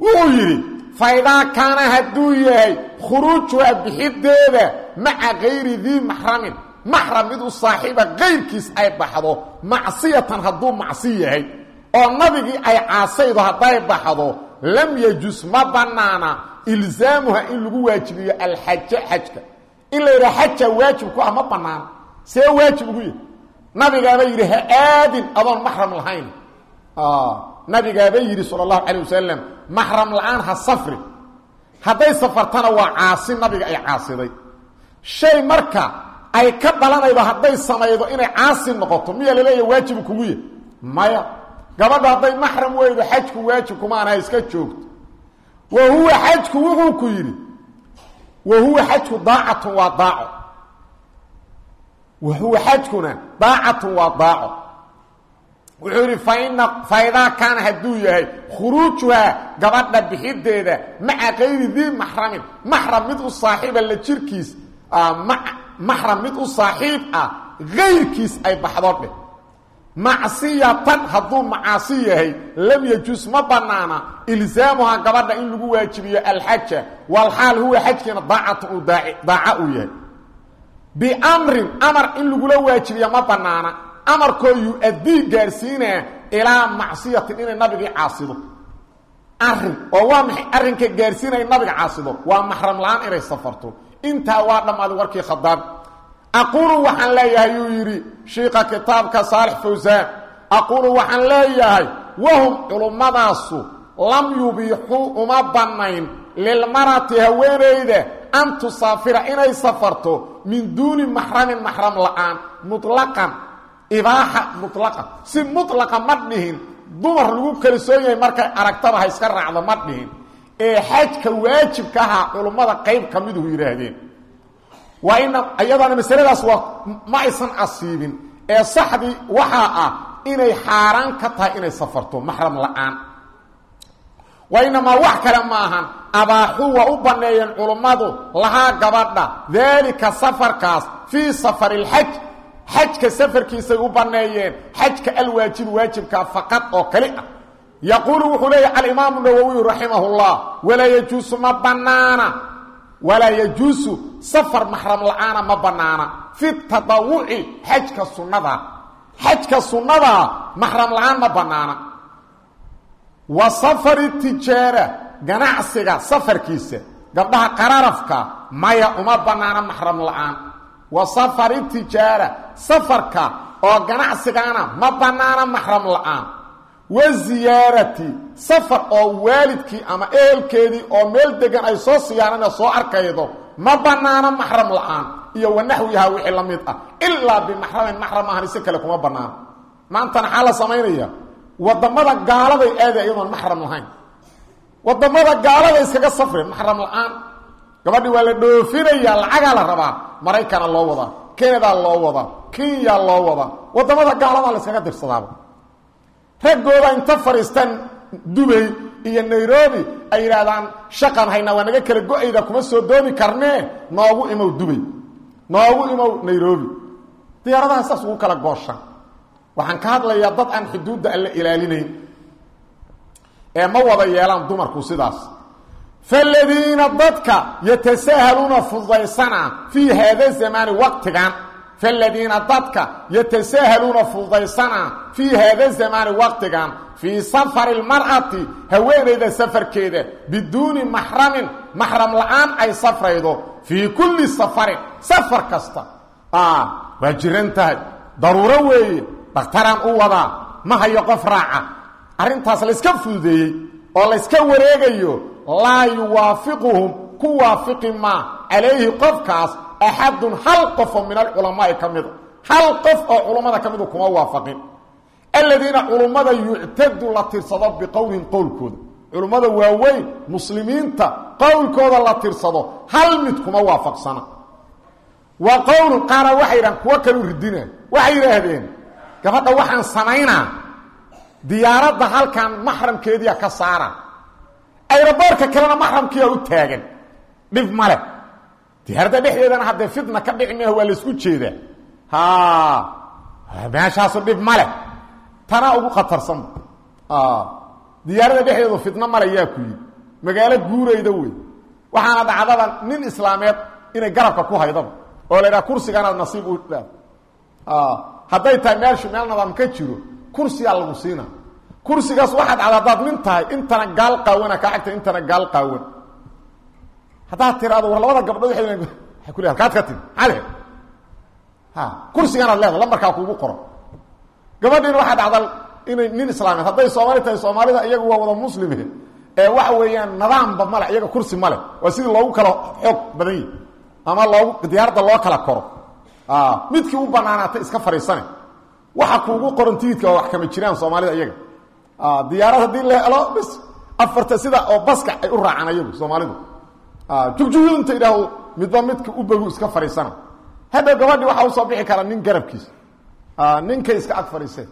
wuxuu yidhi faidaa kaana hadduu yahay khuruujuha bixideeda maca kayri dii maxramin maxram mid u saaxiiba kayrkiis ay baxdo macsiyatan hadduu macsi yahay oo nabigii ay caasaydo hadday baxdo lam yajus ma bannaana ilzaamuha in lagu waajibiyo alxaja xajka. In la yidhaha xajaa waajib ku ah ma banaano see waajib ugu yahy nabigaaba yidhi ha aadin adoon maxram lahayn. Nabigaaba yidhi sala allahu calayh wasalam maxram la'aan ha safri. Hadday safartana waa caasi nabiga ay caasiday. Shay marka ay ka dhalanaydo hadday samaydo inay caasi noqoto miyaa laleeyaha waajibu kugu yahy maya gabadha hadday maxram weydo xajku waajib kumaanaha iska joogto. Wa huwa xajku wuxuu ku yidhi wa huwa xajku daacatun waa daaco. Wa xajkuna daacatun waa daaco. Wuxuu yidhi faina faidaa kaana hadduu yahay khuruujuhaa gabadha bixideeda maca kayri dii maxramin. Maxram mid u saaxiiba la jirkiis maxram mid u saaxiib ah kayrkiis ay baxdo dheh macsiyatan hadduu macaasi yahay lam yajus ma banaana. Ilzaamuhaa gabadha in lagu waajibiyo alxaja. Walxaal huwa xajkiina daacatu uu daaca uu yahay. Biamrin amar in lagula waajibiya ma banaana. Amarkoo yu-addii gaarsiinaa ilaa macsiyatin inay nabigii caasido. Arin oo waa maxay arrinka gaarsiinaya nabiga caasido. Waa maxram la'aan inay safarto. Intaa waa dhammaaday warkii khadaab aquulu waxaan leeyahay yuu yidhi shiika kitaabka saalix fawsaan aquulu waxaan leeyahay wahum culummadaasu lam yubiixuu uma bannayn lilmarati haweenayda an tusaafira inay safarto min duuni maxramin maxram la'aan mutlaqan ibaaxa mutlaqan. Si mutlaqa ma dhihin dumar lagu kalsoon yahay markay aragtaba ha iska raacdo ma dhihin. Ee xajka waajibka ahaa culummada qayb ka miduhu yidhaahdeen waa ina iyadana masaladaas waa ma aysan asiibin. Ee saxdii waxaa ah inay xaaraan ka tahay inay safarto maxram la'aan. Wa inamaa wax kale ma ahan. Abaaxuu waa u banneeyeen culummadu lahaa gabadha. Daalika safarkaas fii safari lxaj xajka safarkiisay u banneeyeen xajka alwaajibu waajibkaa faqad oo kali ah. Yaquulu wuxuu leeyahy alimaamu nawowiyu raximah llah walaa yajuusu ma banaana walaa yajuusu safar maxram la'aana ma banaana. Fi tadawuci xajka sunnada. Xajka sunnadaa maxram la'aan ma banaana. Wa safari tijaara ganacsiga safarkiisa gabdhaha qararafka maya uma banaana maxram la'aan. Wa safari tijaara safarka oo ganacsigana ma banaana maxram la'aan wa ziyaarati safar oo waalidkii ama ehelkeedii oo meel degan ay soo siyaarana soo arkaydo ma banaano maxram la'aan iyo wanaxwihaa wixii la mid ah ilaa bimaxramin maxram ahan isi kale kuma banaano maantana xaa la samaynaya waddamada gaaladay aada iyadoon maxram lahayn. Wadamada gaalada iskaga safreen maxram la'aan. Gabadhii waa la dhoofinaya lacagaa la rabaa maraykana loo wadaa canada loo wadaa kenya loo wadaa waddamada gaalada la iskaga dirsadaaba raggooda inta fadhiistaan dubay iyo nairobi ay yidhaahdaan shaqan haynaa waa naga kala go'ayda kuma soo doomi karnee noogu imow dubay noogu imow nairobi. Diyaaradaha saas ugu kala goosha waxaan ka hadlayaa dad aan xuduudda alla ilaalinayn ee ma wada yeelaan dumarku sidaas. Faladiina dadka yatasaahaluuna fududaysana fii haada zamaani waqtigan faladiina dadka yatasaahaluuna fududaysana fii haada zamaani waqtigan fii safari lmar'ati haweenayda safarkeeda biduuni maxramin maxram la'aan ay safraydo fii kulli safarin safar kasta waa jiran tahay daruuro weeye dhakhtaraan u wadaa ma hayo qof raaca arrintaas layska fududeeyey oo layska wareegayo laa yuwaafiquhum ku waafiqi maa calayhi qofkaas axadun hal qofoo min alculamaai ka mida hal qof oo culummada ka midu kuma waafaqin aladiina culummada yuctadu la tirsado biqowlihim qowlkooda culummada waaweyn muslimiinta qowlkooda la tirsado hal mid kuma waafaqsana wa qowlu qaara waxay yidhahan kuwo kalu ridina waxay yidhaahdeen gabadha waxaan samaynaa diyaaradda halkan maxramkeediia ka saara ayraboorka kalena maxramkiia u taagan dhib male diyaaradda dhexdeedana haddee fitna ka dhici meah waa la isku jeedaa. Ha meeshaasu dhib male tanaa ugu khatarsanba diyaaradda dhexdeedu fitno male ku yidhi. Magaalo guurayda wey waxaana dhacdaba nin islaameed inay garabka ku haydaba oo la idhaha kursiganaad nasiib u dhaa hadday tahay meelshu meel nadaam ka jiro kursigaa lagu siina kursigaas waxaad cad haddaad tahay intana gaal qaawana kaa agta intana gaal qaawan haddaad tiraado war labada gabdhood waay ku le halkaad ka timi lehed ha kursiganaad leeda lambarkaa kuugu qoran gabadhiina waxaa dhacda inay nin islaameed hadday soomaali tahay soomaalida iyagu waa wada muslime ee waxa weeyaan nidaamba male iyaga kursi male waa sidii loogu kala xoog badan yihi ama loogu diyaaradda loo kala koro. Midkii u banaanaatay iska fadhiisane waxa kuugu qoran tiidka waa wax kama jiraan soomaalida iyaga. Diyaarad haddii la helo bs afarta sida oo baska ay u raacaan ayagu soomaalidu jugjugyu inta idhaahdo midba midka u bogu iska fadhiisana hadhow gabadhi waxaa u soo bixi kara nin garabkiisa ninkay iska ag fadhiiseen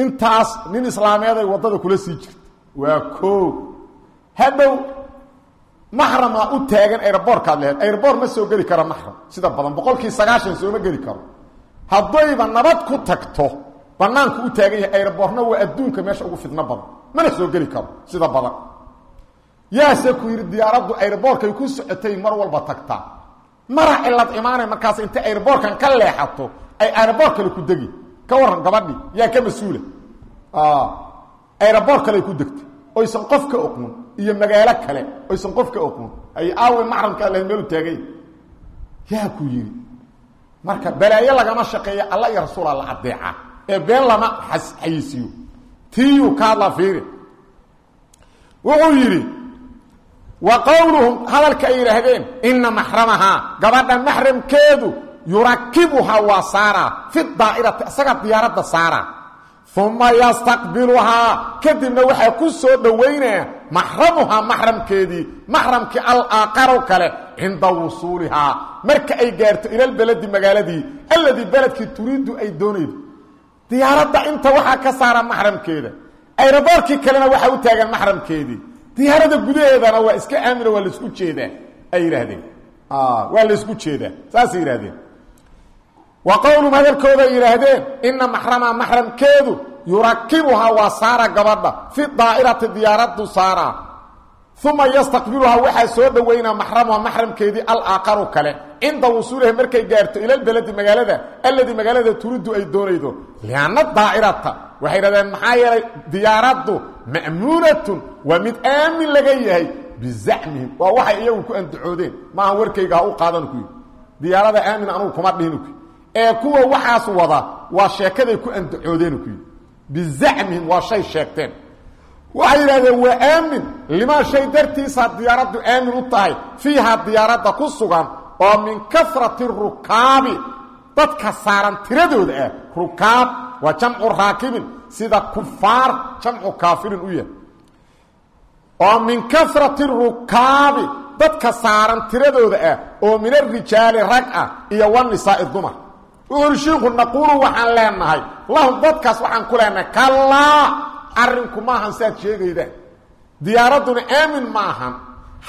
intaas nin islaameeday waddada kula sii jirta waa koo hadhow maxramaa u taagan airboorkaad leheed airbor ma soo geli karo maxram. Sida badan boqolkii sagaashan sooma geli karo. Haddayba nabad ku tagto banaanku u taagan yahay airborna waa adduunka meesha ugu fidno badan. Mana soo geli karo. Sida badan yaase ku yidhi diyaaraddu airboorkay ku socotay mar walba tagtaa mara cilad imaanay markaas intay airboorkan ka leexato ay airboor ku degi. Ka waran gabadhi yaa ka mas'uula. Airboor kale ku degtay oysan qof ka oqmun iyo magaalo kale oysan qof ka oqmun ay aawe maxramka lahayd meelu taagay. Yaa ku yidhi marka balaayo lagama shaqeeya alla iyo rasuula la adeeca ee been lama xayisiiyo tiiyuu ka hadlaa fiiri. Wuxuu yidhi wa qowluhum hadalka ay yidhaahdeen ina maxramahaa gabadha maxramkeedu yurakibuhaa waa saaraa fi daa'irati isaga diyaaradda saaraa uma yastaqbiluhaa kadibna waxaa ku soo dhowaynaya maxramuhaa maxramkeedii maxramkii alaaqaro kale cinda wusuulihaa marka ay gaarto ilalbeledi magaaladii alladii beledkii turiidu ay doonaydo diyaaradda inta waxaa ka saara maxramkeeda. Ayraboorkii kalena waxaa u taagan maxramkeedii diyaaradda gudaheedana waa iska aamino waa la isku jeedaa ay yidhaahdeen. Waa la isku jeedaa saasay yidhahdeen wa qowlum hadalkooda yidhaahdeen ina maxrama maxramkeedu yurakibuhaa waa saara gabadha fi daa'irati diyaaraddu saara uma yastaqbiluhaa waxaa soo dhoweynaa maxramuha maxramkeedii alaaqaru kale cinda wusuuliha markay gaarto ilalbeledi magaalada alladii magaalada turiddu ay doonaydo. Lianna daa'irata waxay dhahdeen maxaa yeelay diyaaraddu ma'muunatun waa mid aamin laga yahay bizacmihim waa waxay iyagu ku andacoodeen. Maaha warkayga ha u qaadan ku diyaarada aamin anugu kuma dhihin ee kuwa waxaas wada waa sheekaday ku andacoodeen ku bizacmihim waa waxay yidhahdeen waa aamin limaa shay dartiisaa diyaaraddu aamin u tahay fiihaa diyaaradda ku sugan oo min kasrati rukaabi dadka saaran tiradooda ah rukaab waa jamcu raakibin sida kufaar jamcu kaafirin u yahay oo min kasrati rukaabi dadka saaran tiradooda ah oo min arijaali rag ah iyo wanisaai dumar naquulu waxaan leenahay dadkaas waxaan ku leenahay arrinku maahan saad sheegaydaan diyaaradduna aamin ma ahan.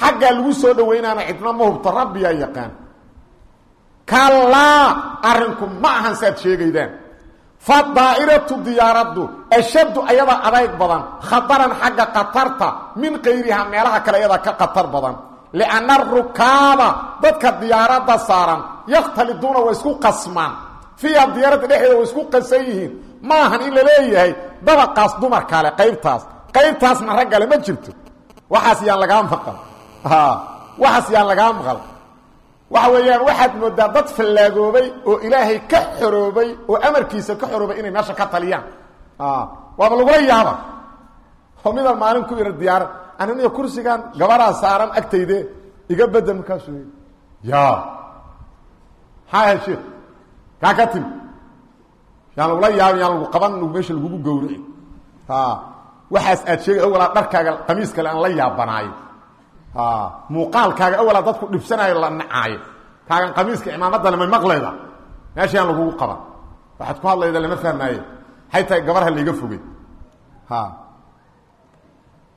Xaggaa lagu soo dhowaynaana cidna ma hubto rabbiyaa yaqaan. Kallaa arrinku ma ahan saad sheegaydaan fa daa'iratu diyaaraddu ashaddu ayada adayg badan khataran xagga khatarta min kayrihaa meelaha kale ayadaa ka khatar badan. Lianna arukaaba dadka diyaaradda saaran yakhtaliduuna waa isku qasmaan. Fiiha diyaaradda dhexdeeda way isku qasan yihiin ma ahan in la leeyahay dabaqaas dumarkale qaybtaas. Qaybtaasna raggale ma jirto. Waxaas yaan lagaa maqal. Waxaas yaan lagaa maqal. Waxa weeyaan waxaad moodaa dad fallaagoobay oo ilaahay ka xoroobay oo amarkiisa ka xoroobay inay meesha ka taliyaan. Waaba lagula yaaba oo midaan maalin ku ira diyaarad ananiga kursigan gabaraa saaran agtayde iga bedel markaasu ya maxaa kaa ka timi yaan lagula yaabin yaan lagu qaban meesha lagugu gowrici waxaas aad sheegay awalaa dharkaaga qamiis kale aan la yaabanaayo. Muuqaalkaaga awalaa dadku dhibsanaayo la nacaayo. Kaagan qamiiska imaamadda lamay maqlayda meesha yaan lagugu qaban. Waxaad ku hadlayda lama fahmaaye hay tahay gabarha layga fogey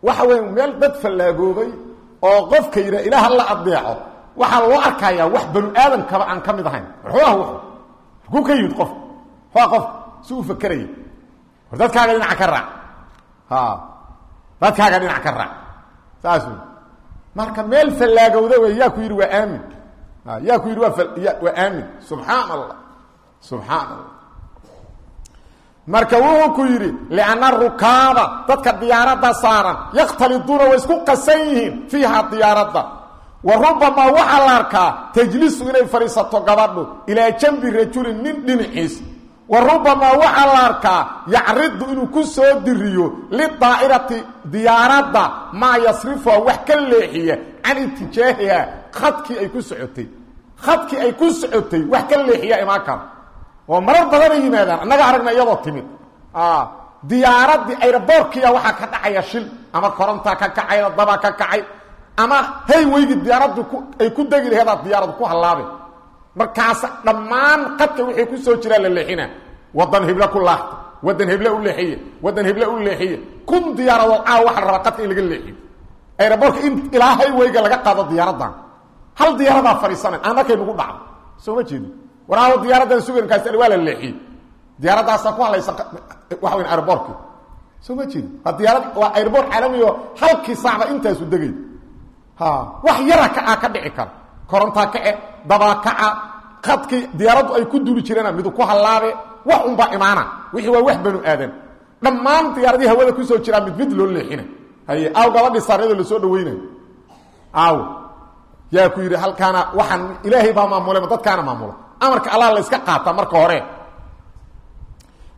waxa weya meel dad fallaagoobay oo qofka yidha ilaah la adeeco waxaa loo arkayaa wax banu aadamkaba aan ka mid ahayn. Ruuah w ku ka yimid qof waa qof si uu fakeraya war dadkaaga dhinaca ka raac dadkaaga dhinac ka raac saas marka meel fallaagowda wey ku yidhi waa aamin. Yaa ku yidhi waa waa aamin. Subxaan allah marka wuxuu ku yidhi lianna rukaaba dadka diyaaradda saaran yakhtaliduuna way isku qasan yihiin diyaaradda. Wa rubamaa waxaa la arkaa tajlisu inay fadhiisato gabadhu ilaa jambi rajulin wa rubamaa waxaa la arkaa yacridu inuu ku soo diriyo lidaa'irati diyaaradda maa yasrifuha wax ka leexiya can itijaahiha khadkii ay ku socotay. Khadkii ay ku socotay wax ka leexiya imaan kara oo marar badanay yimaadaan annaga aragna iyadoo timid. Diyaaradii ayroboorkiya waxaa ka dhacaya shil ama korontaa ka kacay dabaa ka kacay ama hayweygi diyaaraddu ay ku degi laheedaa diyaaradu ku hallaabe markaas dhammaan qadka wixii ku soo jiraa la leexina wadan hible ku wadan heble u wadan heble u kun diyaaradood waxaa la rabaa qadka in laga leexiyo ayroboorka in ilaa hayweyga laga qaado diyaaradan hal diyaaradaa fadhiisanayn aan markay nagu soo ma jeedo waraawo diyaaraddan sugankaas waa la leexiyey diyaaraddaasa ku hadlaysa waxa weyn airboorki soo ma jeedo waa diyaarad waa caalamiyo halkii saacba intaasu degay. Ha wax yara ka ka dhici kara korontaa kace dabaa kaca khadkii diyaaraddu ay ku duli jireena midu ku hallaabe wax unbaa imaana wixii waa wax banu aadan. Dhammaan diyaaradii hawada ku soo jiraa mid mid loo leexina. Haye aaw gabadhii saariyadoo la soo dhaweynayo aaw yaa ku yidhi halkaana waxaan ilaahay baa maamulay ma dadkaana maamula amarka allah la iska qaata marka hore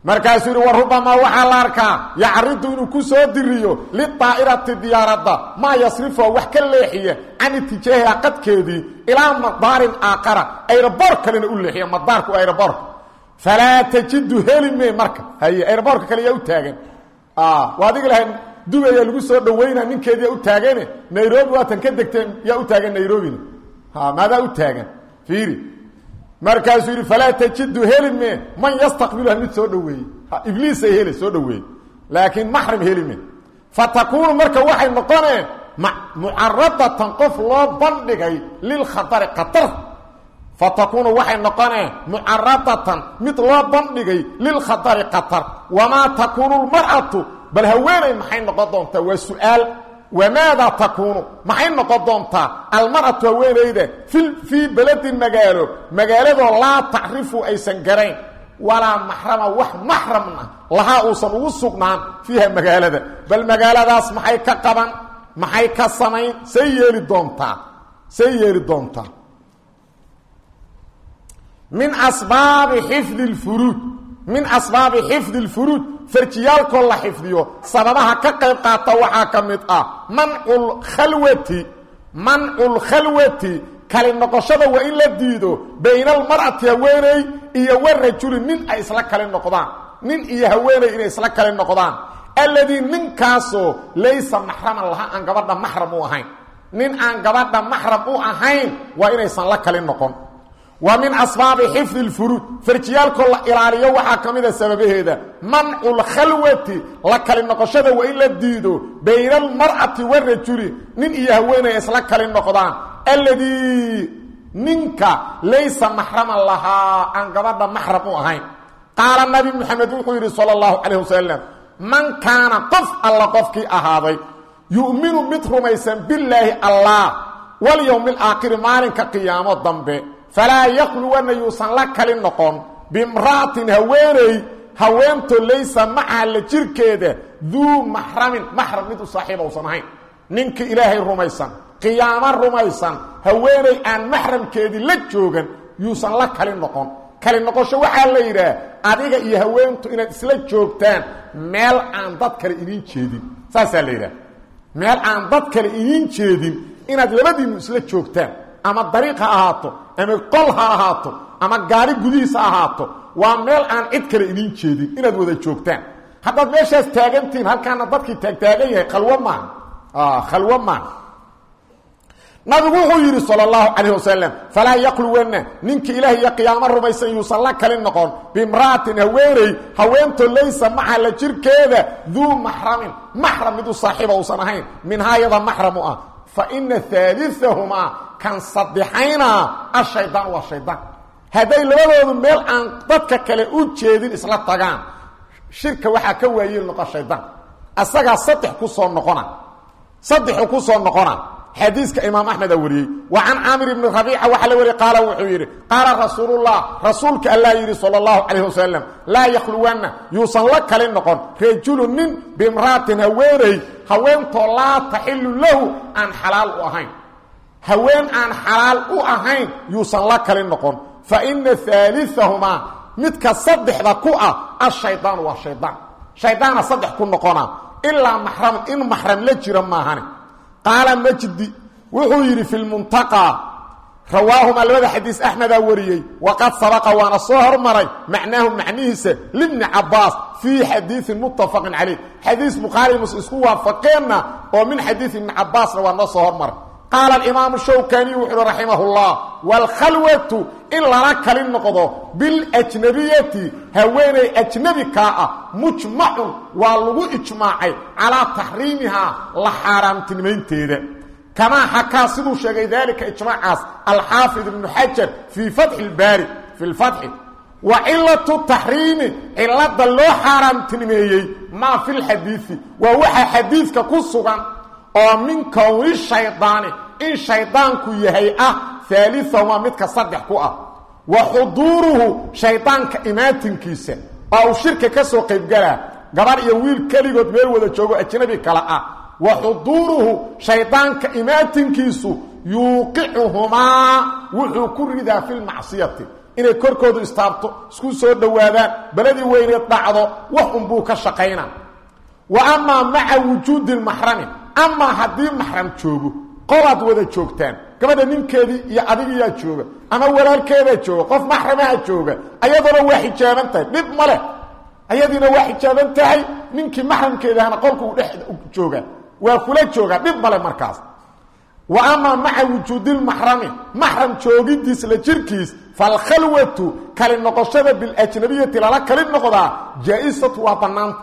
markaasuu yidhi wa rubamaa la arkaa yacridu inuu ku soo diriyo lidaa'irati diyaaradda maa yasrifuha wax ka leexiya can itijaahiha qadkeedii ilaa madaarin aakara ayroboor kalena u leexiya madaarku ayroboorka falaa tajidu heli marka. Haye ayroboorka kale yaa taagan. Waa adiga lahayn dubayaa lagu soo dhaweynaa ninkeediyaa u taagane nairobi waatan ka degteen yaa u taagan nairobina maadaa u taagan. Fiiri markaasuu yidhi falaa tajidu heli me. Man yastaqbiluha mid soo dhaweeyey ibliisay hele soo dhaweeyey laakiin maxram heli me. Fa takuunu marka waxay noqoneen mucaradatan qof loo bandhigay lilkhatari khatar. Fa takuunu waxay noqoneen mucaradatan mid loo bandhigay lilkhatari khatar. Wamaa takuunu lmar'atu bal haweenay maxay noqon doontaa? Waa wamaada takuunu maxay noqon doontaa almar'atu haweenayda fi fii beledin magaalo magaaladoo laa tacrifu aysan garayn walaa maxrama wax maxramna lahaa uusan ugu sugnaan fiiha magaalada bal magaaladaas maxay ka qaban maxay ka samayn say yeeli doontaa say yeeli doontaa min asbaabi xifdi lfuruud min asbaabi xifdi lfuruud farjiyaalkoo la xifdiyo sababaha ka qayb qaata waxaa ka mid ah manculkhalwati manculkhalwati kali noqoshada waa in la diido bayna almar'ati haweeney iyo warajuli nin ay isla kali noqdaan nin iyo haweeney inay isla kali noqdaan. Alladii ninkaasoo laysa maxraman laha aan gabadha maxram u ahayn. Nin aan gabadha maxram u ahayn waa inaysan la kali noqon wa min asbaabi xifdi lfuruud farjiyaalkoo la ilaaliyo waxaa ka mida sababaheeda. Mancu lkhalwati la kali noqoshada waa in la diido. Bayna almar'ati warajuli nin iyo haweeney isla kali noqdaan. Alladii ninka laysa maxraman lahaa aan gabadha maxram u ahayn. Qaala nabi moxamed wuxuu yidhi sala allahu calayh wasalam man kaana qof alla qofkii ahaaday yu'minu mid rumaysan billaahi allah walyowmi alaakhiri maalinka qiyaamo dambe falaa yaqluwana yuusan la kali noqon. Bimra'atin haweeney haweento laysa macaha la jirkeeda duu maxramin maxram mid u saaxiiba usan ahayn. Ninka ilaahay rumaysan qiyaamo rumaysan haweeney aan maxramkeedii la joogan yuusan la kali noqon. Kali noqosho waxaa la yidhaah adiga iyo haweentu inaad isla joogtaan meel aan dad kale idiin jeedin. Saasaa la yidhaah. Meel aan dad kale idiin jeedin inaad labadiinu isla joogtaan ama dariiq ha ahaato ama qol ha ahaato ama gaari gudihiis ha ahaato waa meel aan cid kale idiin jeedin. Inaad wada joogtaan. Haddaad meeshaas taagantihiin halkaana dadkii taagtaagan yahay khalwo maaha khalwo maaha nabigu wuxuu yidhi salى اllahu calayh wasalam falaa yaqluwanna ninka ilaah iyo qiyaamo rumaysan yuusan la kali noqon. Bimra'atin haweeney haweento laysa maca la jirkeeda duu maxramin. Maxram mid u saaxiiba uusan ahayn. Minhaayada maxram u ah faina aaliahumaa kan sadexaynaa ashaydaan waa shaydaan hadday labadoodu meel aan dadka kale u jeedin isla tagaan shirka waxaa ka waayeel noqon shaydaan asagaa saddex ku soo noqona. Saddexu ku soo noqona xadiiska imaam axmed a wariyey. Wa can caamir ibni rabiica waxaa la wariyey qaala wuxuu yidhi qaala rasuulullah rasuulka allaa yidhi sala allahu calayh wasalam laa yakhluwanna yuusan la kali noqon rajulu nin bimra'atin haweeney haweentoo laa taxilu lahu aan xalaal u ahayn. Haween aan xalaal u ahayn yuusan la kali noqon. Fa ina haaliahumaa midka saddexda ku ah ashaydaanu waa shaydaan ku noqona ilaa in maxram la jira maahane qaala majdi wuxuu yidhi fi lmuntaqaa rawaahuma labada xadiis axmedaa wariyey waqad sabaqa waana soo hormaray macnaahu macnihiisa libni cabaas fii xadiiin muttafaqin calayh. Xadiis bukhaari muslim isku waafaqeenna oo min xadiid ibni cabaasna waa noo soo hormaray qaala alimaamu shawkaniy wuxu uhi raximah llah waalkhalwatu in lala kali noqdo biljnabiyati haweeney ajnabi kaa ah mujmacun waa lagu ijmaacay calaa taxriimihaa la xaaraamtinimaynteeda kamaa xakaa siduu sheegay daalika ijmaacaas alxaafid ibnu xajar fii fatxi lbaari fi lfatxi wa cilatu taxriimi cilada loo xaaraamtinimeeyey maa fi lxadiidi waa waxa xadiidka ku sugan oo min kowni shaydaani in shaydaanku yahay ah aaliahumaa midka saddex ku ah. Wa xuduuruhu shaydaanka imaatinkiisa. Oo uu shirka ka soo qaybgalaa gabar iyo wiil keligood meel wada joogo ajnabi kale ah. Wa xuduuruhu shaydaanka imaatinkiisu yuuqicuhumaa wuxuu ku ridaa fi lmacsiyati inay korkoodu istaabto isku soo dhowaadaan beladii weyneed dhacdo wax unbuu ka shaqayna wa amaa maca wujuudi lmaxrami amaa haddii maxram joogo qolaad wada joogtaan. Gabadha ninkeedii iyo adigiyaa jooga ama walaalkeedaa jooga qof maxramaha jooga ayadoona waa xijaaban tahay. Dhib ma leh. Ayadiina waa xijaaban tahay. Ninkii maxramkeedahana qolku u jooga waa kula joogaa dhib male markaas. Wa amaa maca wujuudilmaxrami maxram joogidiis la jirkiis falkhalwatu kali noqoshada biljnabiyati lala kali noqdaa jaa-isatu waa bannaanta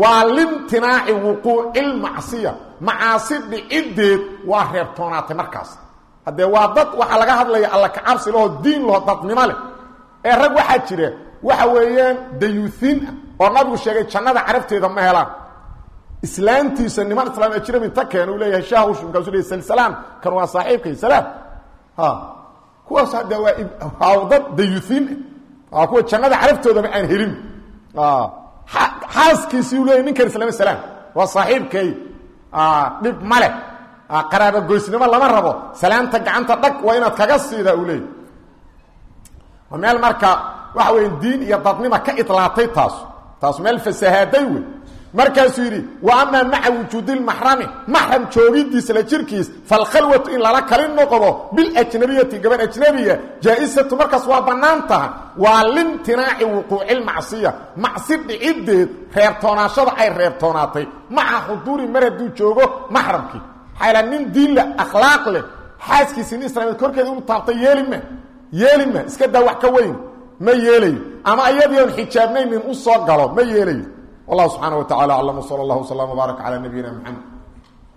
waa limtinaaci wuquuci lmacsiya macaasi dhiciddeed waa reebtoonaatay markaas. Haddee waa dad waxaa laga hadlaya alla kacabsi laho diin laho dadnimo leh. Ee rag waxaa jira waxa weeyaan dayuuhiin ah oo nabigu sheegay jannada carabteeda ma helaan. Islaantiisa niman islaam ajnabi inta keena uu leeyahay shaahush markaasuu leeyahy salsalaan kan waa saaxiibkay salaam. Kuwaas hadda waa dad dayuuhiin ah. Kuwa jannada carabtoodaba aan helin xaaskiisii uu leeyahy ninkan islaam salaam waa saaxiibkay. Dhib ma leh. Qaraaba goysnimo lama rabo. Salaanta gacanta dhag waa inaad kaga siidaa uu leeyahy waa meel marka waxa weya diin iyo dadnima ka ilaatay taasu. Taasu meel fasahaaday wey markaasuu yidhi wa amaa maca wujuudilmaxrami maxram joogidiisa la jirkiis falkhalwatu in lala kali noqdo biljnabiyati gaban ajnabiya jaa-isatu markaas waa bannaan taha waa limtinaaci wuquucilmacsiya macsi dhiciddeed reebtoonaashada ay reebtoonaatay maca xuduuri mar hadduu joogo maxramkii. Xayla nin diin leh akhlaaq leh xaaskiisi nin islaameed korkeeda inu taabtay yeelima yeelima iska daa wax ka weyn ma yeelayo. Ama iyadii oon xijaabnaynin u soo galo ma yeelayo wallahu subxaana wa tacala aclam sala allahu wslam wbaarak calaa nabiyina mxamed